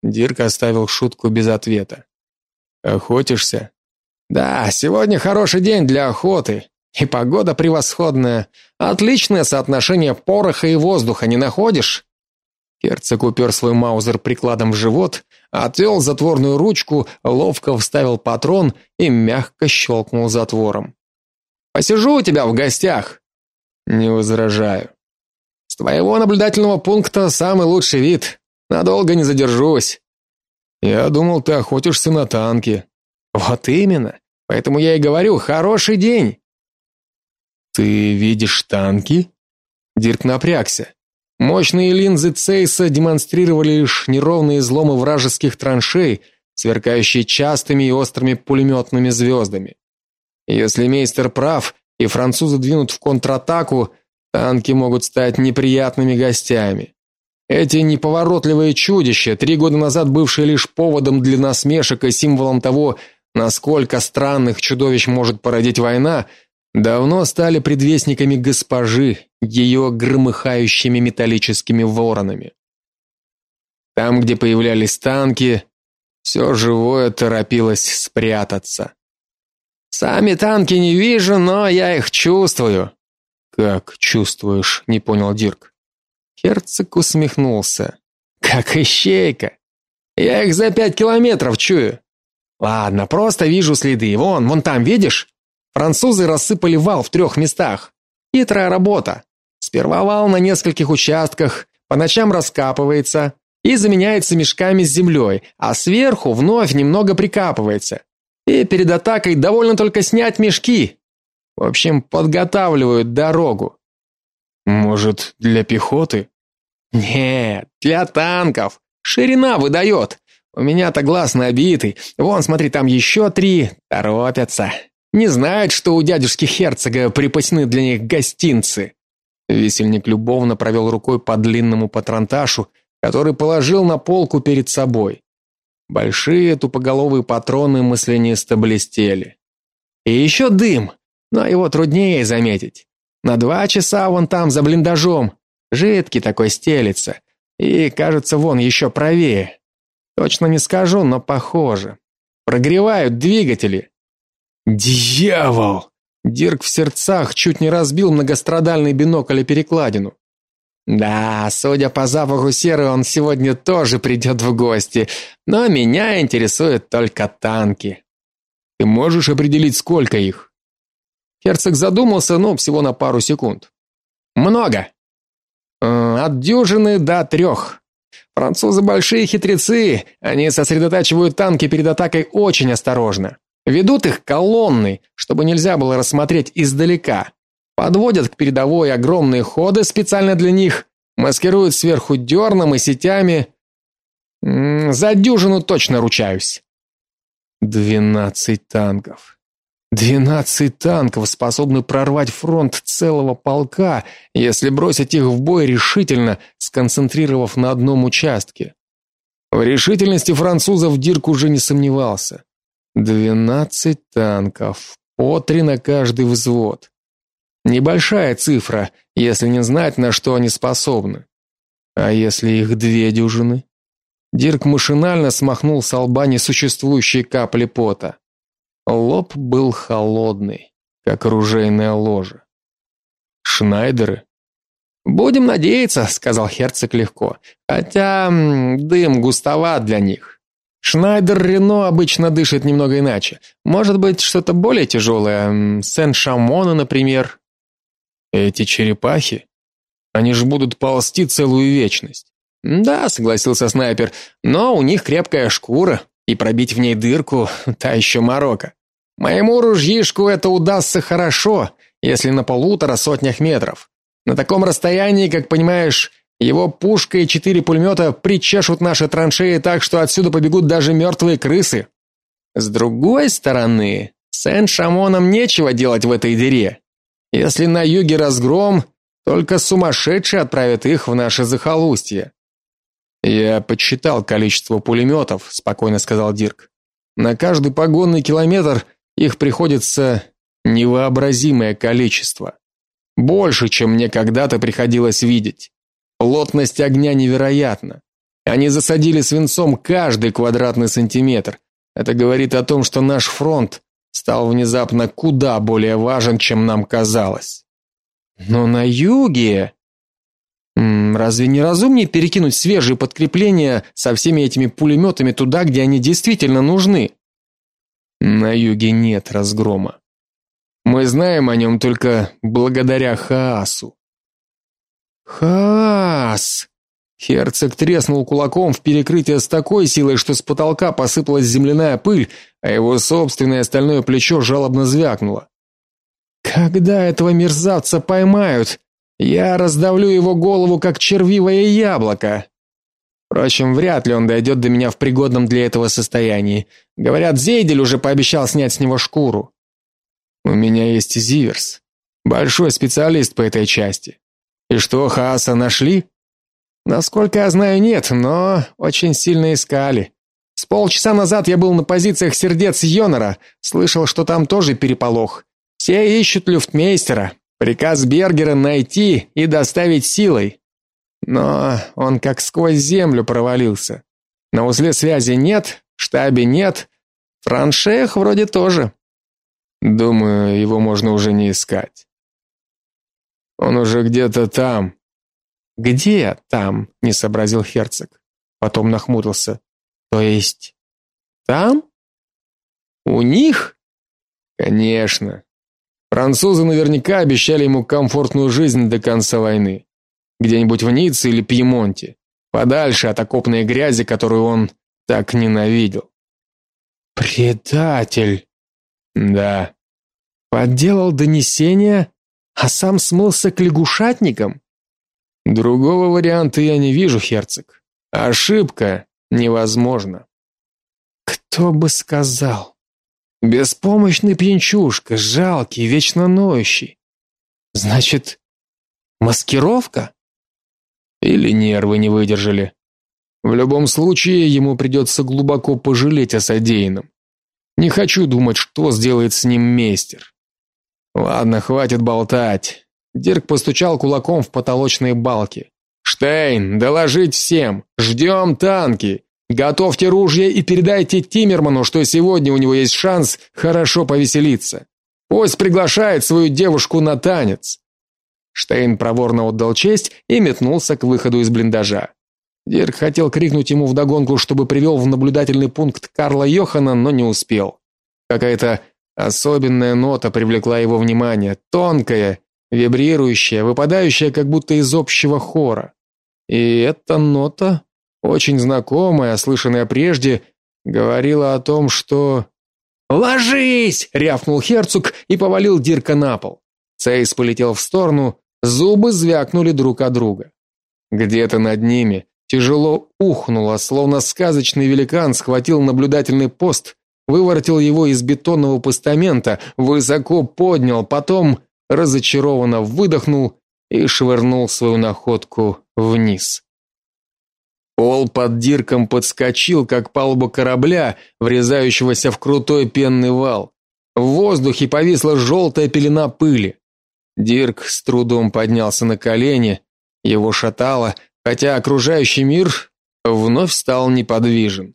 Дирк оставил шутку без ответа. Охотишься? Да, сегодня хороший день для охоты. И погода превосходная. Отличное соотношение пороха и воздуха, не находишь? Герцог упер свой маузер прикладом в живот, отвел затворную ручку, ловко вставил патрон и мягко щелкнул затвором. Посижу у тебя в гостях. Не возражаю. С твоего наблюдательного пункта самый лучший вид. Надолго не задержусь. Я думал, ты охотишься на танки. Вот именно. Поэтому я и говорю, хороший день. Ты видишь танки? Дирк напрягся. Мощные линзы Цейса демонстрировали лишь неровные изломы вражеских траншей, сверкающие частыми и острыми пулеметными звездами. Если мейстер прав, и французы двинут в контратаку, танки могут стать неприятными гостями. Эти неповоротливые чудища, три года назад бывшие лишь поводом для насмешек и символом того, насколько странных чудовищ может породить война, давно стали предвестниками госпожи, ее громыхающими металлическими воронами. Там, где появлялись танки, все живое торопилось спрятаться. Сами танки не вижу, но я их чувствую. Как чувствуешь? не понял Дирк. Херцог усмехнулся. Как ищейка. Я их за пять километров чую. Ладно, просто вижу следы. Вон, вон там, видишь? Французы рассыпали вал в трех местах. Хитрая работа. Сперва вал на нескольких участках, по ночам раскапывается и заменяется мешками с землей, а сверху вновь немного прикапывается. И перед атакой довольно только снять мешки. В общем, подготавливают дорогу. Может, для пехоты? Нет, для танков. Ширина выдает. У меня-то глаз набитый. Вон, смотри, там еще три. Торопятся. Не знают, что у дядюшки Херцога припасены для них гостинцы. Висельник любовно провел рукой по длинному патронташу, который положил на полку перед собой. Большие тупоголовые патроны мысленисто блестели. И еще дым, но его труднее заметить. На два часа вон там за блиндажом жидкий такой стелится, и, кажется, вон еще правее. Точно не скажу, но похоже. Прогревают двигатели. Дьявол! Дирк в сердцах чуть не разбил многострадальный бинокль и перекладину. Да, судя по запаху серы, он сегодня тоже придет в гости, но меня интересуют только танки. Ты можешь определить, сколько их? Герцог задумался, но всего на пару секунд. Много. Э, от дюжины до трех. Французы большие хитрецы, они сосредотачивают танки перед атакой очень осторожно. Ведут их колонны, чтобы нельзя было рассмотреть издалека. Подводят к передовой огромные ходы специально для них, маскируют сверху дерном и сетями. За дюжину точно ручаюсь. Двенадцать танков. Двенадцать танков способны прорвать фронт целого полка, если бросить их в бой решительно, сконцентрировав на одном участке. В решительности французов Дирк уже не сомневался. Двенадцать танков, по три на каждый взвод. Небольшая цифра, если не знать, на что они способны. А если их две дюжины? Дирк машинально смахнул с лба несуществующие капли пота. Лоб был холодный, как оружейная ложа. Шнайдеры? Будем надеяться, сказал Херцог легко. Хотя дым густоват для них. Шнайдер Рено обычно дышит немного иначе. Может быть, что-то более тяжелое, Сен-Шамона, например. Эти черепахи, они же будут ползти целую вечность. Да, согласился снайпер, но у них крепкая шкура, и пробить в ней дырку та еще морока. Моему ружьишку это удастся хорошо, если на полутора сотнях метров. На таком расстоянии, как понимаешь, его пушка и четыре пулемета причешут наши траншеи так, что отсюда побегут даже мертвые крысы. С другой стороны, Сен-Шамонам нечего делать в этой дыре. Если на юге разгром, только сумасшедшие отправят их в наше захолустье. Я подсчитал количество пулеметов», — спокойно сказал Дирк. На каждый погонный километр их приходится невообразимое количество. Больше, чем мне когда-то приходилось видеть. Плотность огня невероятна. Они засадили свинцом каждый квадратный сантиметр. Это говорит о том, что наш фронт стал внезапно куда более важен, чем нам казалось. Но на юге разве не разумнее перекинуть свежие подкрепления со всеми этими пулеметами туда, где они действительно нужны? На юге нет разгрома. Мы знаем о нем только благодаря Хаасу. Хаас! Херцог треснул кулаком в перекрытие с такой силой, что с потолка посыпалась земляная пыль, а его собственное стальное плечо жалобно звякнуло. Когда этого мерзавца поймают, я раздавлю его голову как червивое яблоко. Впрочем, вряд ли он дойдет до меня в пригодном для этого состоянии. Говорят, Зейдель уже пообещал снять с него шкуру. У меня есть Зиверс, большой специалист по этой части. И что, Хааса нашли? Насколько я знаю, нет, но очень сильно искали. С полчаса назад я был на позициях сердец Йонора, слышал, что там тоже переполох. Все ищут люфтмейстера. Приказ Бергера найти и доставить силой. Но он как сквозь землю провалился. На узле связи нет, штабе нет, Франшех вроде тоже. Думаю, его можно уже не искать. Он уже где-то там. Где там? не сообразил герцог. Потом нахмурился. То есть там? У них? Конечно. Французы наверняка обещали ему комфортную жизнь до конца войны. Где-нибудь в Ницце или Пьемонте, подальше от окопной грязи, которую он так ненавидел. Предатель. Да. Подделал донесение, а сам смылся к лягушатникам? Другого варианта я не вижу, герцог. Ошибка невозможна. Кто бы сказал? Беспомощный пьянчушка, жалкий, вечно ноющий. Значит, маскировка? Или нервы не выдержали. В любом случае, ему придется глубоко пожалеть о содеянном. Не хочу думать, что сделает с ним мейстер. Ладно, хватит болтать. Дирк постучал кулаком в потолочные балки. Штейн, доложить всем. Ждем танки. Готовьте ружья и передайте Тиммерману, что сегодня у него есть шанс хорошо повеселиться. Пусть приглашает свою девушку на танец. Штейн проворно отдал честь и метнулся к выходу из блиндажа. Дирк хотел крикнуть ему вдогонку, чтобы привел в наблюдательный пункт Карла Йохана, но не успел. Какая-то особенная нота привлекла его внимание, тонкая, вибрирующая, выпадающая как будто из общего хора. И эта нота очень знакомая, слышанная прежде, говорила о том, что "Ложись!" рявкнул герцог и повалил Дирка на пол. Цейс полетел в сторону, зубы звякнули друг о друга. Где-то над ними тяжело ухнуло, словно сказочный великан схватил наблюдательный пост, выворотил его из бетонного постамента, высоко поднял, потом разочарованно выдохнул и швырнул свою находку вниз. Пол под дирком подскочил, как палуба корабля, врезающегося в крутой пенный вал. В воздухе повисла желтая пелена пыли. Дирк с трудом поднялся на колени, его шатало, хотя окружающий мир вновь стал неподвижен.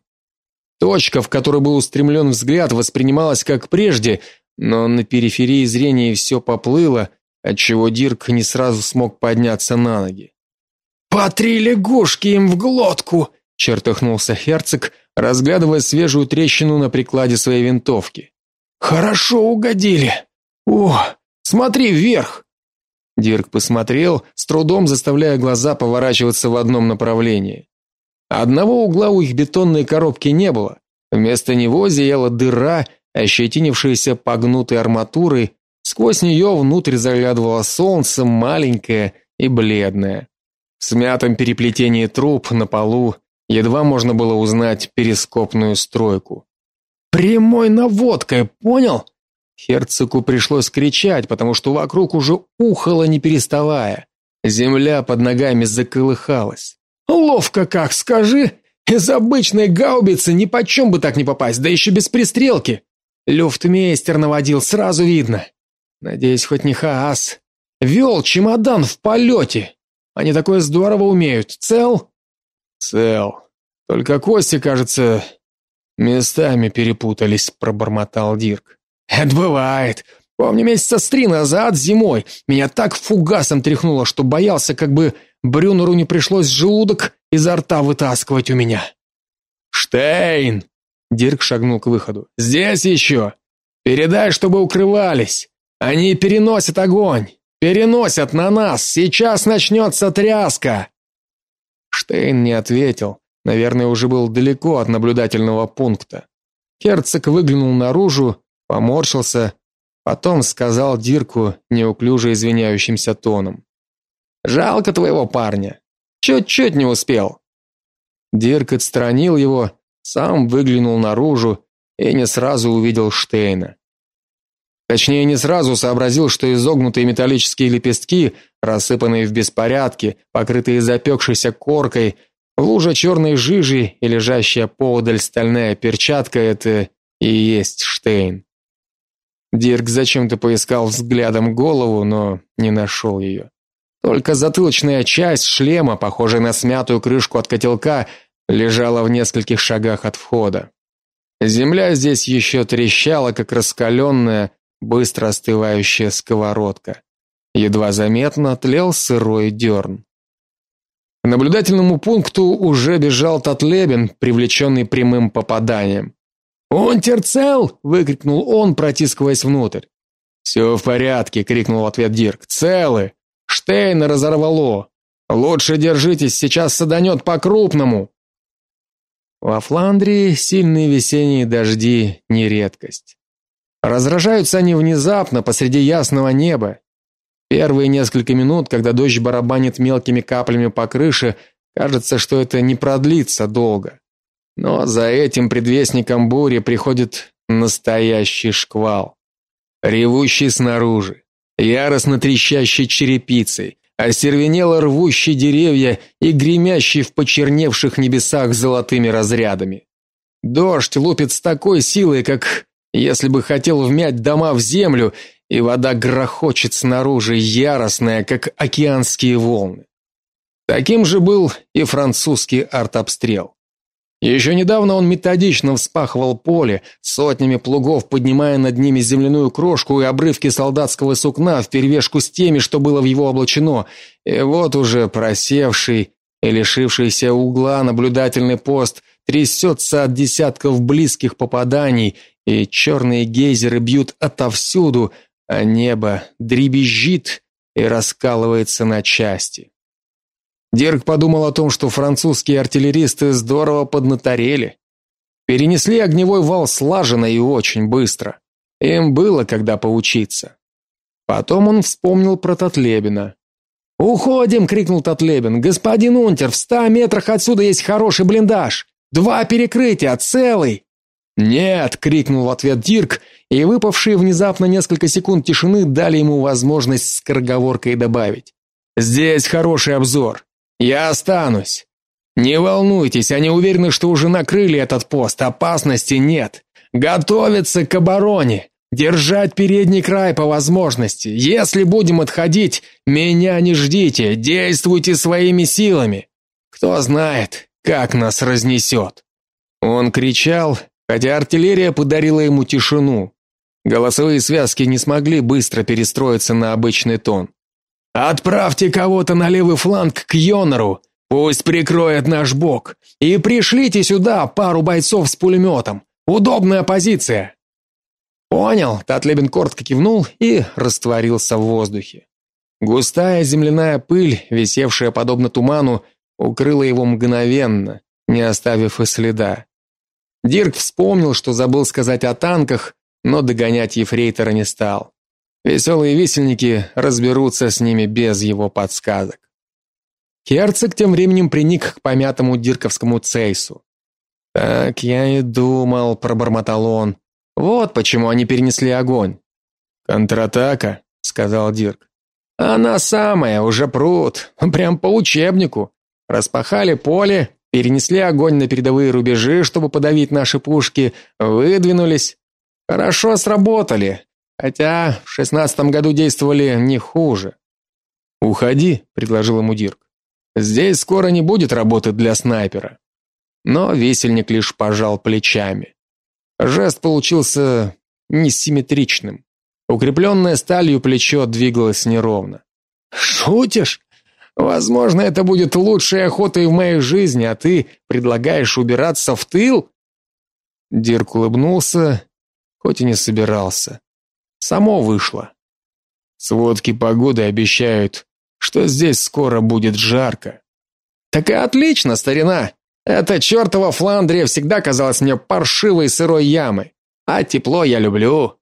Точка, в которую был устремлен взгляд, воспринималась как прежде, но на периферии зрения все поплыло, отчего Дирк не сразу смог подняться на ноги. По три лягушки им в глотку, чертыхнулся герцог, разглядывая свежую трещину на прикладе своей винтовки. Хорошо угодили. О, смотри вверх. Дирк посмотрел, с трудом заставляя глаза поворачиваться в одном направлении. Одного угла у их бетонной коробки не было. Вместо него зияла дыра, ощетинившаяся погнутой арматурой, сквозь нее внутрь заглядывало солнце, маленькое и бледное. В смятом переплетении труб на полу едва можно было узнать перископную стройку. Прямой наводкой, понял? Херцогу пришлось кричать, потому что вокруг уже ухало не переставая. Земля под ногами заколыхалась. Ловко как, скажи? Из обычной гаубицы ни почем бы так не попасть, да еще без пристрелки. Люфтмейстер наводил, сразу видно. Надеюсь, хоть не Хаас. Вел чемодан в полете. Они такое здорово умеют. Цел? Цел. Только кости, кажется, местами перепутались, пробормотал Дирк. Это бывает. Помню, месяца с три назад, зимой, меня так фугасом тряхнуло, что боялся, как бы Брюнеру не пришлось желудок изо рта вытаскивать у меня. Штейн! Дирк шагнул к выходу. Здесь еще! Передай, чтобы укрывались. Они переносят огонь! Переносят на нас! Сейчас начнется тряска!» Штейн не ответил. Наверное, уже был далеко от наблюдательного пункта. Герцог выглянул наружу, поморщился, потом сказал Дирку неуклюже извиняющимся тоном: "Жалко твоего парня. Чуть-чуть не успел". Дирк отстранил его, сам выглянул наружу и не сразу увидел Штейна. Точнее, не сразу сообразил, что изогнутые металлические лепестки, рассыпанные в беспорядке, покрытые запекшейся коркой, лужа черной жижи и лежащая поодаль стальная перчатка это и есть Штейн. Дирк зачем-то поискал взглядом голову, но не нашел ее. Только затылочная часть шлема, похожая на смятую крышку от котелка, лежала в нескольких шагах от входа. Земля здесь еще трещала, как раскаленная, быстро остывающая сковородка. Едва заметно тлел сырой дерн. К наблюдательному пункту уже бежал Татлебин, привлеченный прямым попаданием. «Унтерцел!» — выкрикнул он, протискиваясь внутрь. «Все в порядке!» — крикнул в ответ Дирк. «Целы! Штейна разорвало! Лучше держитесь, сейчас саданет по-крупному!» Во Фландрии сильные весенние дожди не редкость. Разражаются они внезапно посреди ясного неба. Первые несколько минут, когда дождь барабанит мелкими каплями по крыше, кажется, что это не продлится долго. Но за этим предвестником бури приходит настоящий шквал. Ревущий снаружи, яростно трещащий черепицей, остервенело рвущий деревья и гремящий в почерневших небесах золотыми разрядами. Дождь лупит с такой силой, как если бы хотел вмять дома в землю, и вода грохочет снаружи, яростная, как океанские волны. Таким же был и французский артобстрел. Еще недавно он методично вспахивал поле, сотнями плугов поднимая над ними земляную крошку и обрывки солдатского сукна вперемешку с теми, что было в его облачено. И вот уже просевший и лишившийся угла наблюдательный пост трясется от десятков близких попаданий, и черные гейзеры бьют отовсюду, а небо дребезжит и раскалывается на части. Дирк подумал о том, что французские артиллеристы здорово поднаторели. Перенесли огневой вал слаженно и очень быстро. Им было когда поучиться. Потом он вспомнил про Татлебина. «Уходим!» — крикнул Татлебин. «Господин Унтер, в ста метрах отсюда есть хороший блиндаж! Два перекрытия, целый!» «Нет!» — крикнул в ответ Дирк, и выпавшие внезапно несколько секунд тишины дали ему возможность скороговоркой добавить. «Здесь хороший обзор. Я останусь. Не волнуйтесь, они уверены, что уже накрыли этот пост, опасности нет. Готовиться к обороне, держать передний край по возможности. Если будем отходить, меня не ждите, действуйте своими силами. Кто знает, как нас разнесет». Он кричал, хотя артиллерия подарила ему тишину. Голосовые связки не смогли быстро перестроиться на обычный тон. Отправьте кого-то на левый фланг к Йонору, пусть прикроет наш бок, и пришлите сюда пару бойцов с пулеметом. Удобная позиция. Понял, Татлебин коротко кивнул и растворился в воздухе. Густая земляная пыль, висевшая подобно туману, укрыла его мгновенно, не оставив и следа. Дирк вспомнил, что забыл сказать о танках, но догонять ефрейтора не стал. Веселые висельники разберутся с ними без его подсказок. Герцог тем временем приник к помятому дирковскому цейсу. Так я и думал, пробормотал он. Вот почему они перенесли огонь. Контратака, сказал Дирк. Она самая, уже пруд, [LAUGHS] прям по учебнику. Распахали поле, перенесли огонь на передовые рубежи, чтобы подавить наши пушки, выдвинулись. Хорошо сработали. Хотя в шестнадцатом году действовали не хуже. Уходи, предложил ему Дирк. Здесь скоро не будет работы для снайпера. Но весельник лишь пожал плечами. Жест получился несимметричным. Укрепленное сталью плечо двигалось неровно. Шутишь? Возможно, это будет лучшей охотой в моей жизни, а ты предлагаешь убираться в тыл? Дирк улыбнулся, хоть и не собирался. Само вышло. Сводки погоды обещают, что здесь скоро будет жарко. Так и отлично, старина. Эта чертова Фландрия всегда казалась мне паршивой сырой ямой. А тепло я люблю.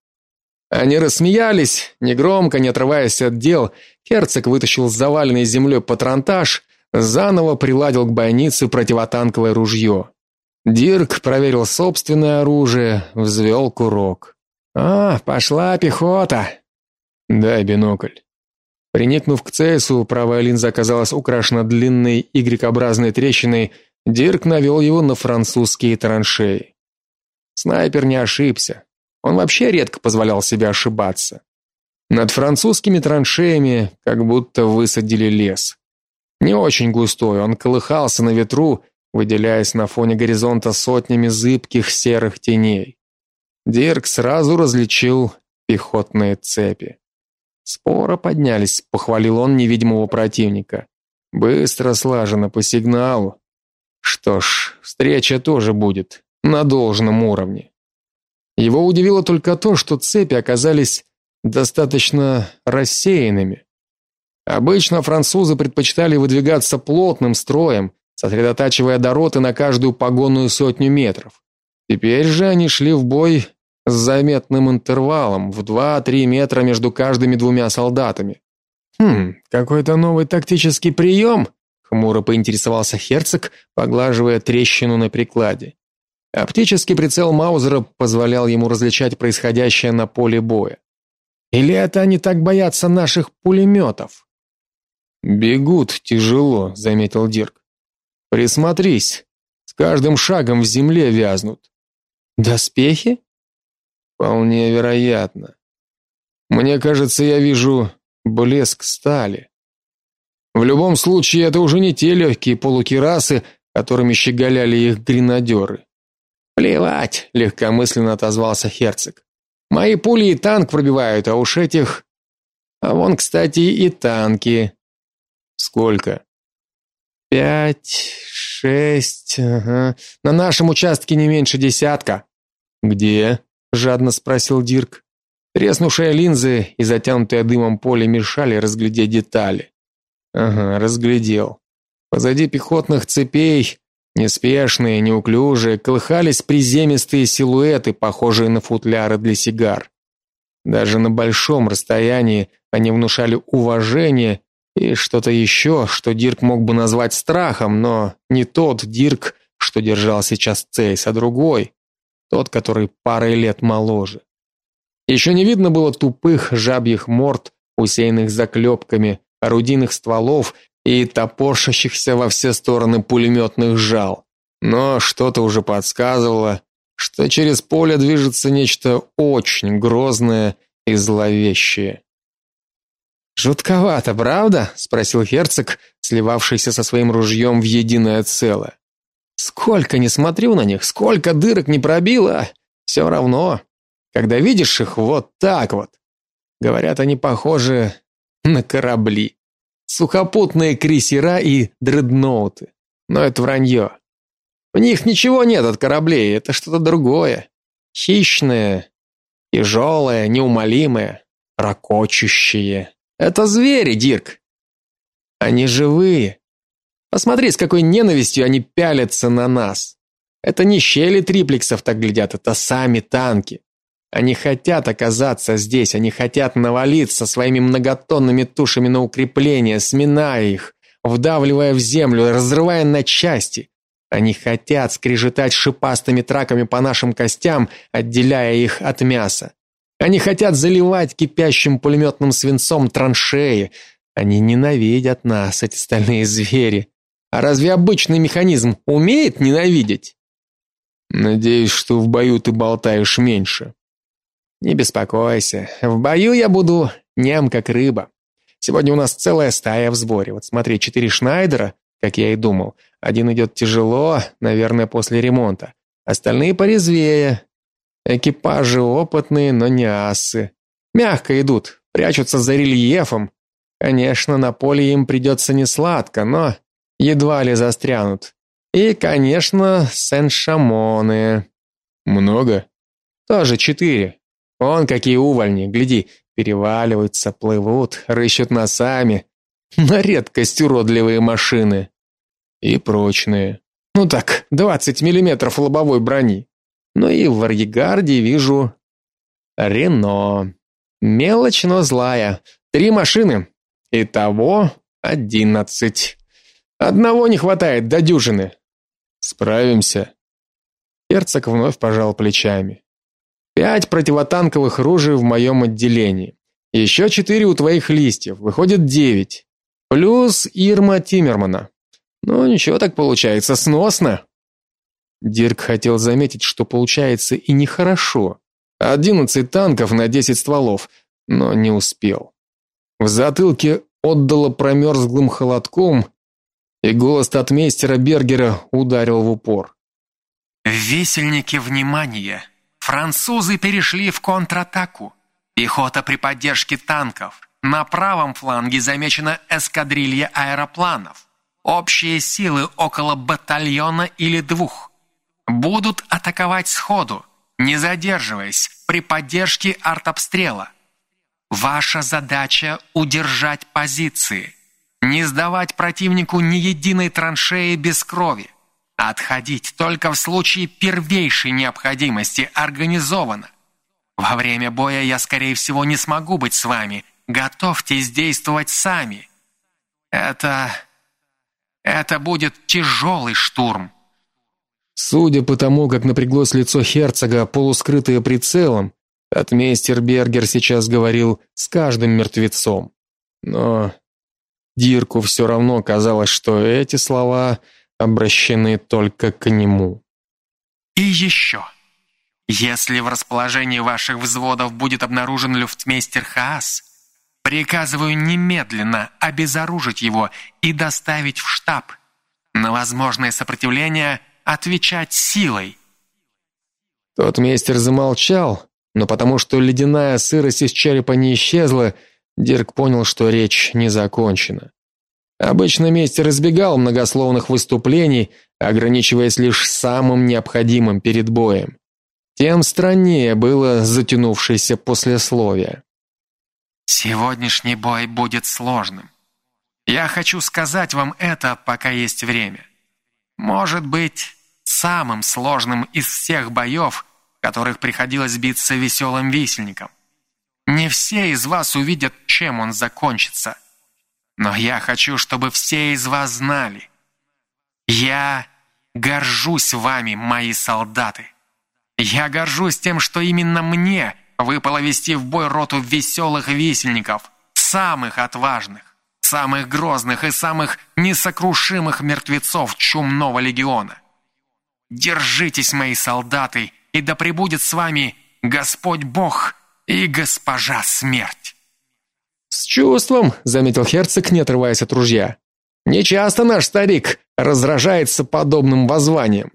Они рассмеялись, негромко, не отрываясь от дел. Герцог вытащил заваленный землей патронтаж, заново приладил к бойнице противотанковое ружье. Дирк проверил собственное оружие, взвел курок. А, пошла пехота. Дай бинокль. Приникнув к Цейсу, правая линза оказалась украшена длинной Y-образной трещиной. Дирк навел его на французские траншеи. Снайпер не ошибся. Он вообще редко позволял себе ошибаться. Над французскими траншеями как будто высадили лес. Не очень густой, он колыхался на ветру, выделяясь на фоне горизонта сотнями зыбких серых теней. Дирк сразу различил пехотные цепи. Споро поднялись, похвалил он невидимого противника. Быстро слаженно по сигналу. Что ж, встреча тоже будет на должном уровне. Его удивило только то, что цепи оказались достаточно рассеянными. Обычно французы предпочитали выдвигаться плотным строем, сосредотачивая дороты на каждую погонную сотню метров. Теперь же они шли в бой с заметным интервалом в 2-3 метра между каждыми двумя солдатами. Хм, какой-то новый тактический прием?» — хмуро поинтересовался Герцог, поглаживая трещину на прикладе. Оптический прицел Маузера позволял ему различать происходящее на поле боя. Или это они так боятся наших пулеметов?» Бегут тяжело, заметил Дирк. Присмотрись, с каждым шагом в земле вязнут. Доспехи? Вполне вероятно. Мне кажется, я вижу блеск стали. В любом случае, это уже не те легкие полукирасы, которыми щеголяли их гренадеры. Плевать, легкомысленно отозвался Герцог. Мои пули и танк пробивают, а уж этих А вон, кстати, и танки. Сколько? Пять, шесть, ага. На нашем участке не меньше десятка. Где? жадно спросил Дирк. Треснувшие линзы и затянутое дымом поле мешали разглядеть детали. Ага, разглядел. Позади пехотных цепей Неспешные, неуклюжие, колыхались приземистые силуэты, похожие на футляры для сигар. Даже на большом расстоянии они внушали уважение и что-то еще, что Дирк мог бы назвать страхом, но не тот Дирк, что держал сейчас Цейс, а другой, тот, который парой лет моложе. Еще не видно было тупых жабьих морд, усеянных заклепками, орудийных стволов и топорщащихся во все стороны пулеметных жал. Но что-то уже подсказывало, что через поле движется нечто очень грозное и зловещее. Жутковато, правда? спросил герцог, сливавшийся со своим ружьем в единое целое. Сколько не смотрю на них, сколько дырок не пробило, все равно, когда видишь их вот так вот. Говорят, они похожи на корабли сухопутные крейсера и дредноуты. Но это вранье. В них ничего нет от кораблей, это что-то другое. Хищное, тяжелое, неумолимое, ракочущее. Это звери, Дирк. Они живые. Посмотри, с какой ненавистью они пялятся на нас. Это не щели триплексов так глядят, это сами танки. Они хотят оказаться здесь, они хотят навалиться своими многотонными тушами на укрепления, сминая их, вдавливая в землю, разрывая на части. Они хотят скрежетать шипастыми траками по нашим костям, отделяя их от мяса. Они хотят заливать кипящим пулеметным свинцом траншеи. Они ненавидят нас, эти стальные звери. А разве обычный механизм умеет ненавидеть? Надеюсь, что в бою ты болтаешь меньше. Не беспокойся, в бою я буду ням как рыба. Сегодня у нас целая стая в сборе. Вот смотри, четыре Шнайдера, как я и думал. Один идет тяжело, наверное, после ремонта. Остальные порезвее. Экипажи опытные, но не асы. Мягко идут, прячутся за рельефом. Конечно, на поле им придется несладко, но едва ли застрянут. И, конечно, сен-шамоны. Много? Тоже четыре. Он какие увольни, гляди, переваливаются, плывут, рыщут носами. На редкость уродливые машины. И прочные. Ну так, 20 миллиметров лобовой брони. Ну и в арьегарде вижу Рено. Мелочь, но злая. Три машины. Итого одиннадцать. Одного не хватает до дюжины. Справимся. Герцог вновь пожал плечами. Пять противотанковых ружей в моем отделении. Еще четыре у твоих листьев. Выходит девять. Плюс Ирма Тиммермана. Ну, ничего так получается, сносно. Дирк хотел заметить, что получается и нехорошо. Одиннадцать танков на десять стволов, но не успел. В затылке отдало промерзглым холодком, и голос татмейстера Бергера ударил в упор. Весельники, внимание! Французы перешли в контратаку. Пехота при поддержке танков. На правом фланге замечена эскадрилья аэропланов. Общие силы около батальона или двух. Будут атаковать сходу, не задерживаясь, при поддержке артобстрела. Ваша задача – удержать позиции. Не сдавать противнику ни единой траншеи без крови. Отходить только в случае первейшей необходимости организованно. Во время боя я, скорее всего, не смогу быть с вами. Готовьтесь действовать сами. Это... это будет тяжелый штурм. Судя по тому, как напряглось лицо герцога, полускрытое прицелом, отмейстер Бергер сейчас говорил с каждым мертвецом. Но Дирку все равно казалось, что эти слова обращены только к нему. И еще. Если в расположении ваших взводов будет обнаружен люфтмейстер Хаас, приказываю немедленно обезоружить его и доставить в штаб. На возможное сопротивление отвечать силой. Тот мейстер замолчал, но потому что ледяная сырость из черепа не исчезла, Дирк понял, что речь не закончена. Обычно мейстер избегал многословных выступлений, ограничиваясь лишь самым необходимым перед боем. Тем страннее было затянувшееся послесловие. Сегодняшний бой будет сложным. Я хочу сказать вам это, пока есть время. Может быть, самым сложным из всех боев, в которых приходилось биться веселым висельником. Не все из вас увидят, чем он закончится. Но я хочу, чтобы все из вас знали. Я горжусь вами, мои солдаты. Я горжусь тем, что именно мне выпало вести в бой роту веселых висельников, самых отважных, самых грозных и самых несокрушимых мертвецов чумного легиона. Держитесь, мои солдаты, и да пребудет с вами Господь Бог и Госпожа Смерть. С чувством, заметил герцог, не отрываясь от ружья. Нечасто наш старик разражается подобным воззванием.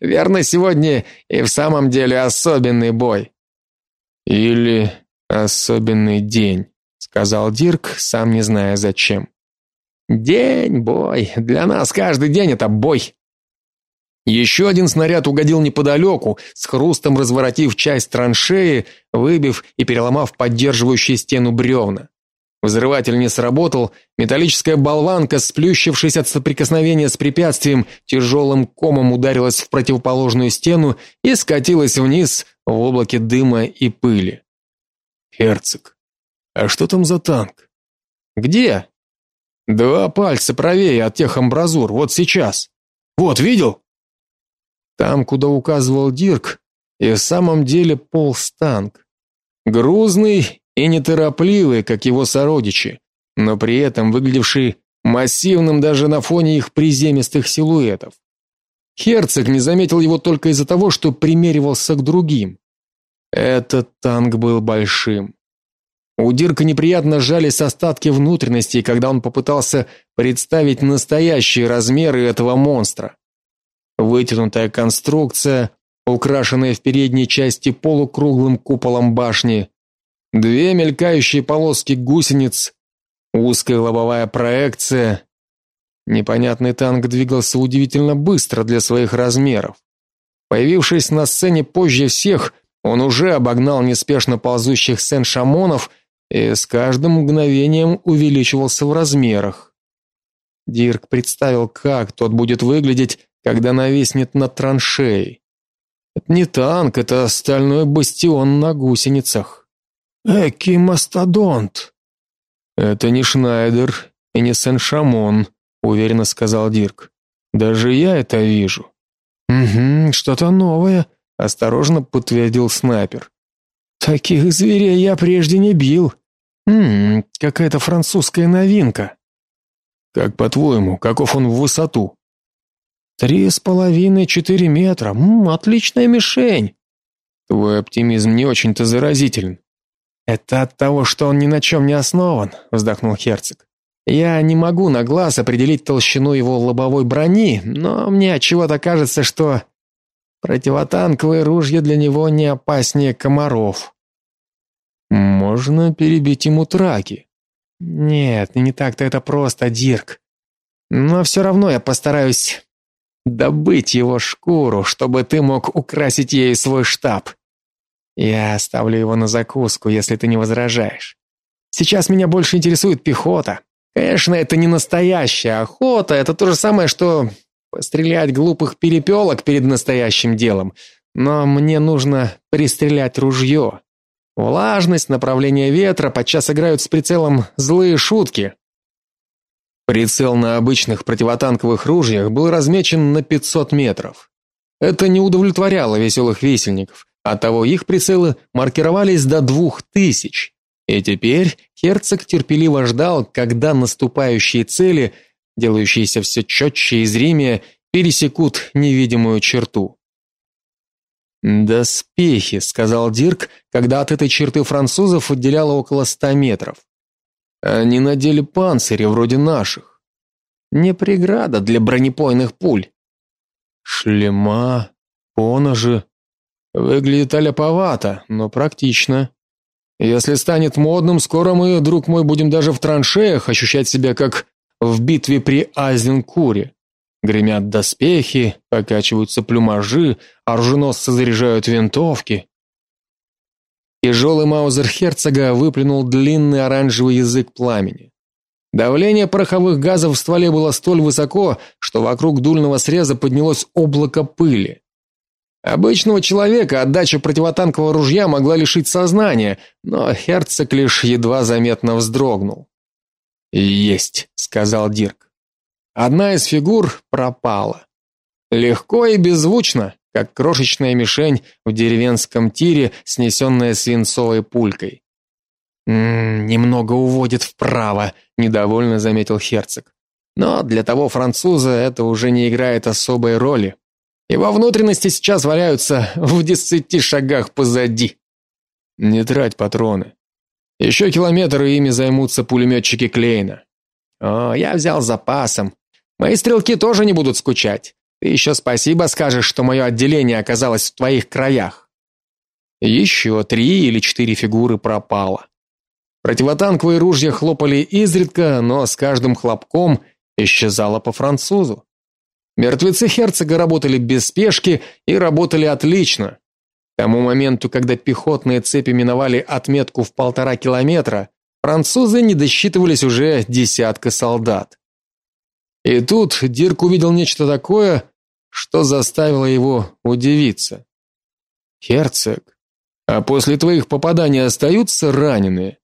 Верно, сегодня и в самом деле особенный бой. Или особенный день, сказал Дирк, сам не зная зачем. День, бой. Для нас каждый день это бой. Еще один снаряд угодил неподалеку, с хрустом разворотив часть траншеи, выбив и переломав поддерживающую стену бревна. Взрыватель не сработал, металлическая болванка, сплющившись от соприкосновения с препятствием, тяжелым комом ударилась в противоположную стену и скатилась вниз в облаке дыма и пыли. Герцог. А что там за танк? Где? Два пальца правее от тех амбразур, вот сейчас. Вот, видел? Там, куда указывал Дирк, и в самом деле полз танк. Грузный и неторопливый, как его сородичи, но при этом выглядевший массивным даже на фоне их приземистых силуэтов. Херцог не заметил его только из-за того, что примеривался к другим. Этот танк был большим. У Дирка неприятно сжались остатки внутренностей, когда он попытался представить настоящие размеры этого монстра. Вытянутая конструкция, украшенная в передней части полукруглым куполом башни, Две мелькающие полоски гусениц, узкая лобовая проекция. Непонятный танк двигался удивительно быстро для своих размеров. Появившись на сцене позже всех, он уже обогнал неспешно ползущих сен-шамонов, и с каждым мгновением увеличивался в размерах. Дирк представил, как тот будет выглядеть, когда нависнет над траншеей. Это не танк, это стальной бастион на гусеницах. Эки мастодонт. Это не Шнайдер и не Сен-Шамон, уверенно сказал Дирк. Даже я это вижу. Угу, что-то новое, осторожно подтвердил снайпер. Таких зверей я прежде не бил. Хм, какая-то французская новинка. Как по-твоему, каков он в высоту? Три с половиной-четыре метра. М, отличная мишень. Твой оптимизм не очень-то заразителен. Это от того, что он ни на чем не основан, вздохнул Херцог. Я не могу на глаз определить толщину его лобовой брони, но мне чего-то кажется, что противотанковые ружья для него не опаснее комаров. Можно перебить ему траки. Нет, не так-то это просто, Дирк. Но все равно я постараюсь добыть его шкуру, чтобы ты мог украсить ею свой штаб. Я оставлю его на закуску, если ты не возражаешь. Сейчас меня больше интересует пехота. Конечно, это не настоящая охота, это то же самое, что пострелять глупых перепелок перед настоящим делом. Но мне нужно пристрелять ружье. Влажность, направление ветра подчас играют с прицелом злые шутки. Прицел на обычных противотанковых ружьях был размечен на 500 метров. Это не удовлетворяло веселых весельников, оттого их прицелы маркировались до 2000. И теперь Герцог терпеливо ждал, когда наступающие цели, делающиеся все четче и зримее, пересекут невидимую черту. «Доспехи», — сказал Дирк, когда от этой черты французов отделяло около ста метров. «Они надели панцири вроде наших. Не преграда для бронепойных пуль». «Шлема, поножи. Выглядит аляповато, но практично. Если станет модным, скоро мы, друг мой, будем даже в траншеях ощущать себя как в битве при Айзенкуре. Гремят доспехи, покачиваются плюмажи, оруженосцы заряжают винтовки. Тяжелый маузер Херцога выплюнул длинный оранжевый язык пламени. Давление пороховых газов в стволе было столь высоко, что вокруг дульного среза поднялось облако пыли. Обычного человека отдача противотанкового ружья могла лишить сознания, но Херцог лишь едва заметно вздрогнул. "Есть", сказал Дирк. Одна из фигур пропала. Легко и беззвучно, как крошечная мишень в деревенском тире, снесенная свинцовой пулькой. «М немного уводит вправо, недовольно заметил Херцог. Но для того француза это уже не играет особой роли. Его внутренности сейчас валяются в десяти шагах позади. Не трать патроны. Еще километр и ими займутся пулеметчики Клейна. О, я взял запасом. Мои стрелки тоже не будут скучать. Ты еще спасибо скажешь, что мое отделение оказалось в твоих краях. Еще три или четыре фигуры пропало. Противотанковые ружья хлопали изредка, но с каждым хлопком исчезало по французу. Мертвецы герцога работали без спешки и работали отлично. К тому моменту, когда пехотные цепи миновали отметку в полтора километра, французы не досчитывались уже десятка солдат. И тут Дирк увидел нечто такое, что заставило его удивиться. Герцог, а после твоих попаданий остаются раненые?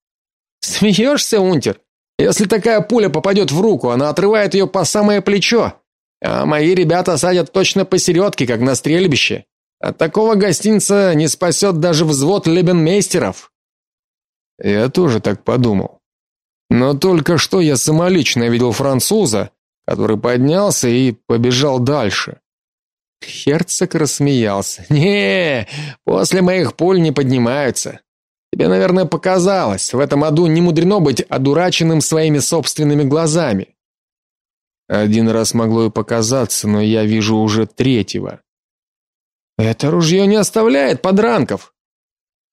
Смеешься, Унтер? Если такая пуля попадет в руку, она отрывает ее по самое плечо. А мои ребята садят точно посередке, как на стрельбище. От такого гостинца не спасет даже взвод лебенмейстеров. Я тоже так подумал. Но только что я самолично видел француза, который поднялся и побежал дальше. Херцог рассмеялся. Не, после моих пуль не поднимаются. Тебе, наверное, показалось. В этом аду не мудрено быть одураченным своими собственными глазами. Один раз могло и показаться, но я вижу уже третьего. Это ружье не оставляет подранков.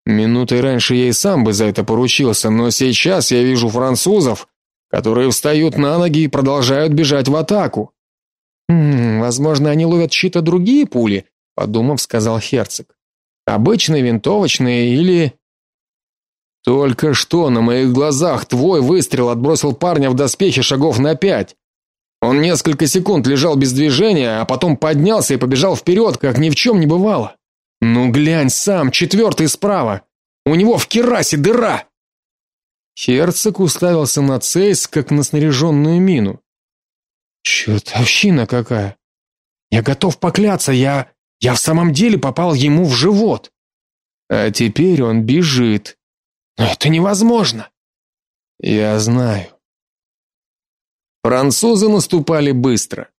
Минутой раньше я и сам бы за это поручился, но сейчас я вижу французов, которые встают на ноги и продолжают бежать в атаку. Хм, возможно, они ловят чьи-то другие пули, подумав, сказал Херцог. Обычные винтовочные или Только что на моих глазах твой выстрел отбросил парня в доспехе шагов на пять. Он несколько секунд лежал без движения, а потом поднялся и побежал вперед, как ни в чем не бывало. Ну глянь сам, четвертый справа. У него в керасе дыра. Херцог уставился на Цейс, как на снаряженную мину. Чертовщина какая! Я готов покляться, я я в самом деле попал ему в живот. А теперь он бежит. Но это невозможно. Я знаю. Французы наступали быстро,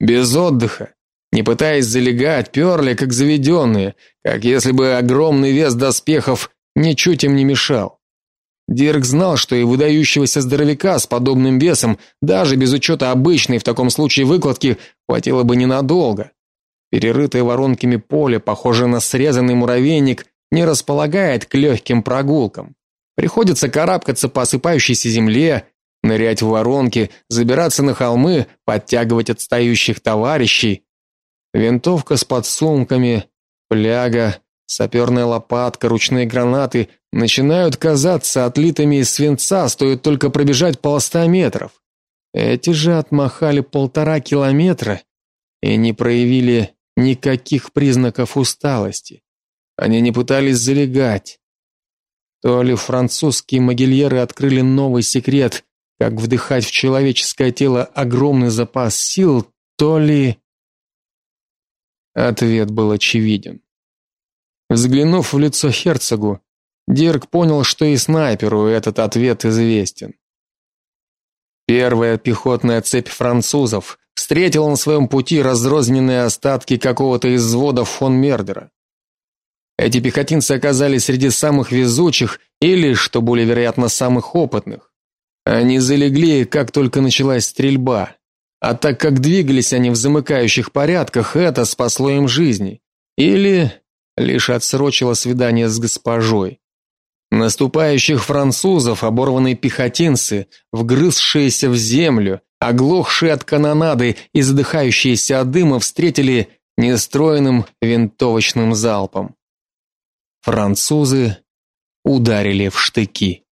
без отдыха, не пытаясь залегать, перли как заведенные, как если бы огромный вес доспехов ничуть им не мешал. Дирк знал, что и выдающегося здоровяка с подобным весом, даже без учета обычной в таком случае выкладки, хватило бы ненадолго. Перерытое воронками поле, похоже на срезанный муравейник, не располагает к легким прогулкам. Приходится карабкаться по осыпающейся земле, нырять в воронки, забираться на холмы, подтягивать отстающих товарищей. Винтовка с подсумками, фляга, саперная лопатка, ручные гранаты начинают казаться отлитыми из свинца, стоит только пробежать полста метров. Эти же отмахали полтора километра и не проявили никаких признаков усталости. Они не пытались залегать. То ли французские могильеры открыли новый секрет, как вдыхать в человеческое тело огромный запас сил, то ли Ответ был очевиден. Взглянув в лицо герцогу, Дирк понял, что и снайперу этот ответ известен. Первая пехотная цепь французов встретила на своем пути разрозненные остатки какого-то из взводов фон Мердера. Эти пехотинцы оказались среди самых везучих или, что более вероятно, самых опытных. Они залегли, как только началась стрельба. А так как двигались они в замыкающих порядках, это спасло им жизни. Или лишь отсрочило свидание с госпожой. Наступающих французов оборванные пехотинцы, вгрызшиеся в землю, оглохшие от канонады и задыхающиеся от дыма, встретили нестроенным винтовочным залпом. Французы ударили в штыки.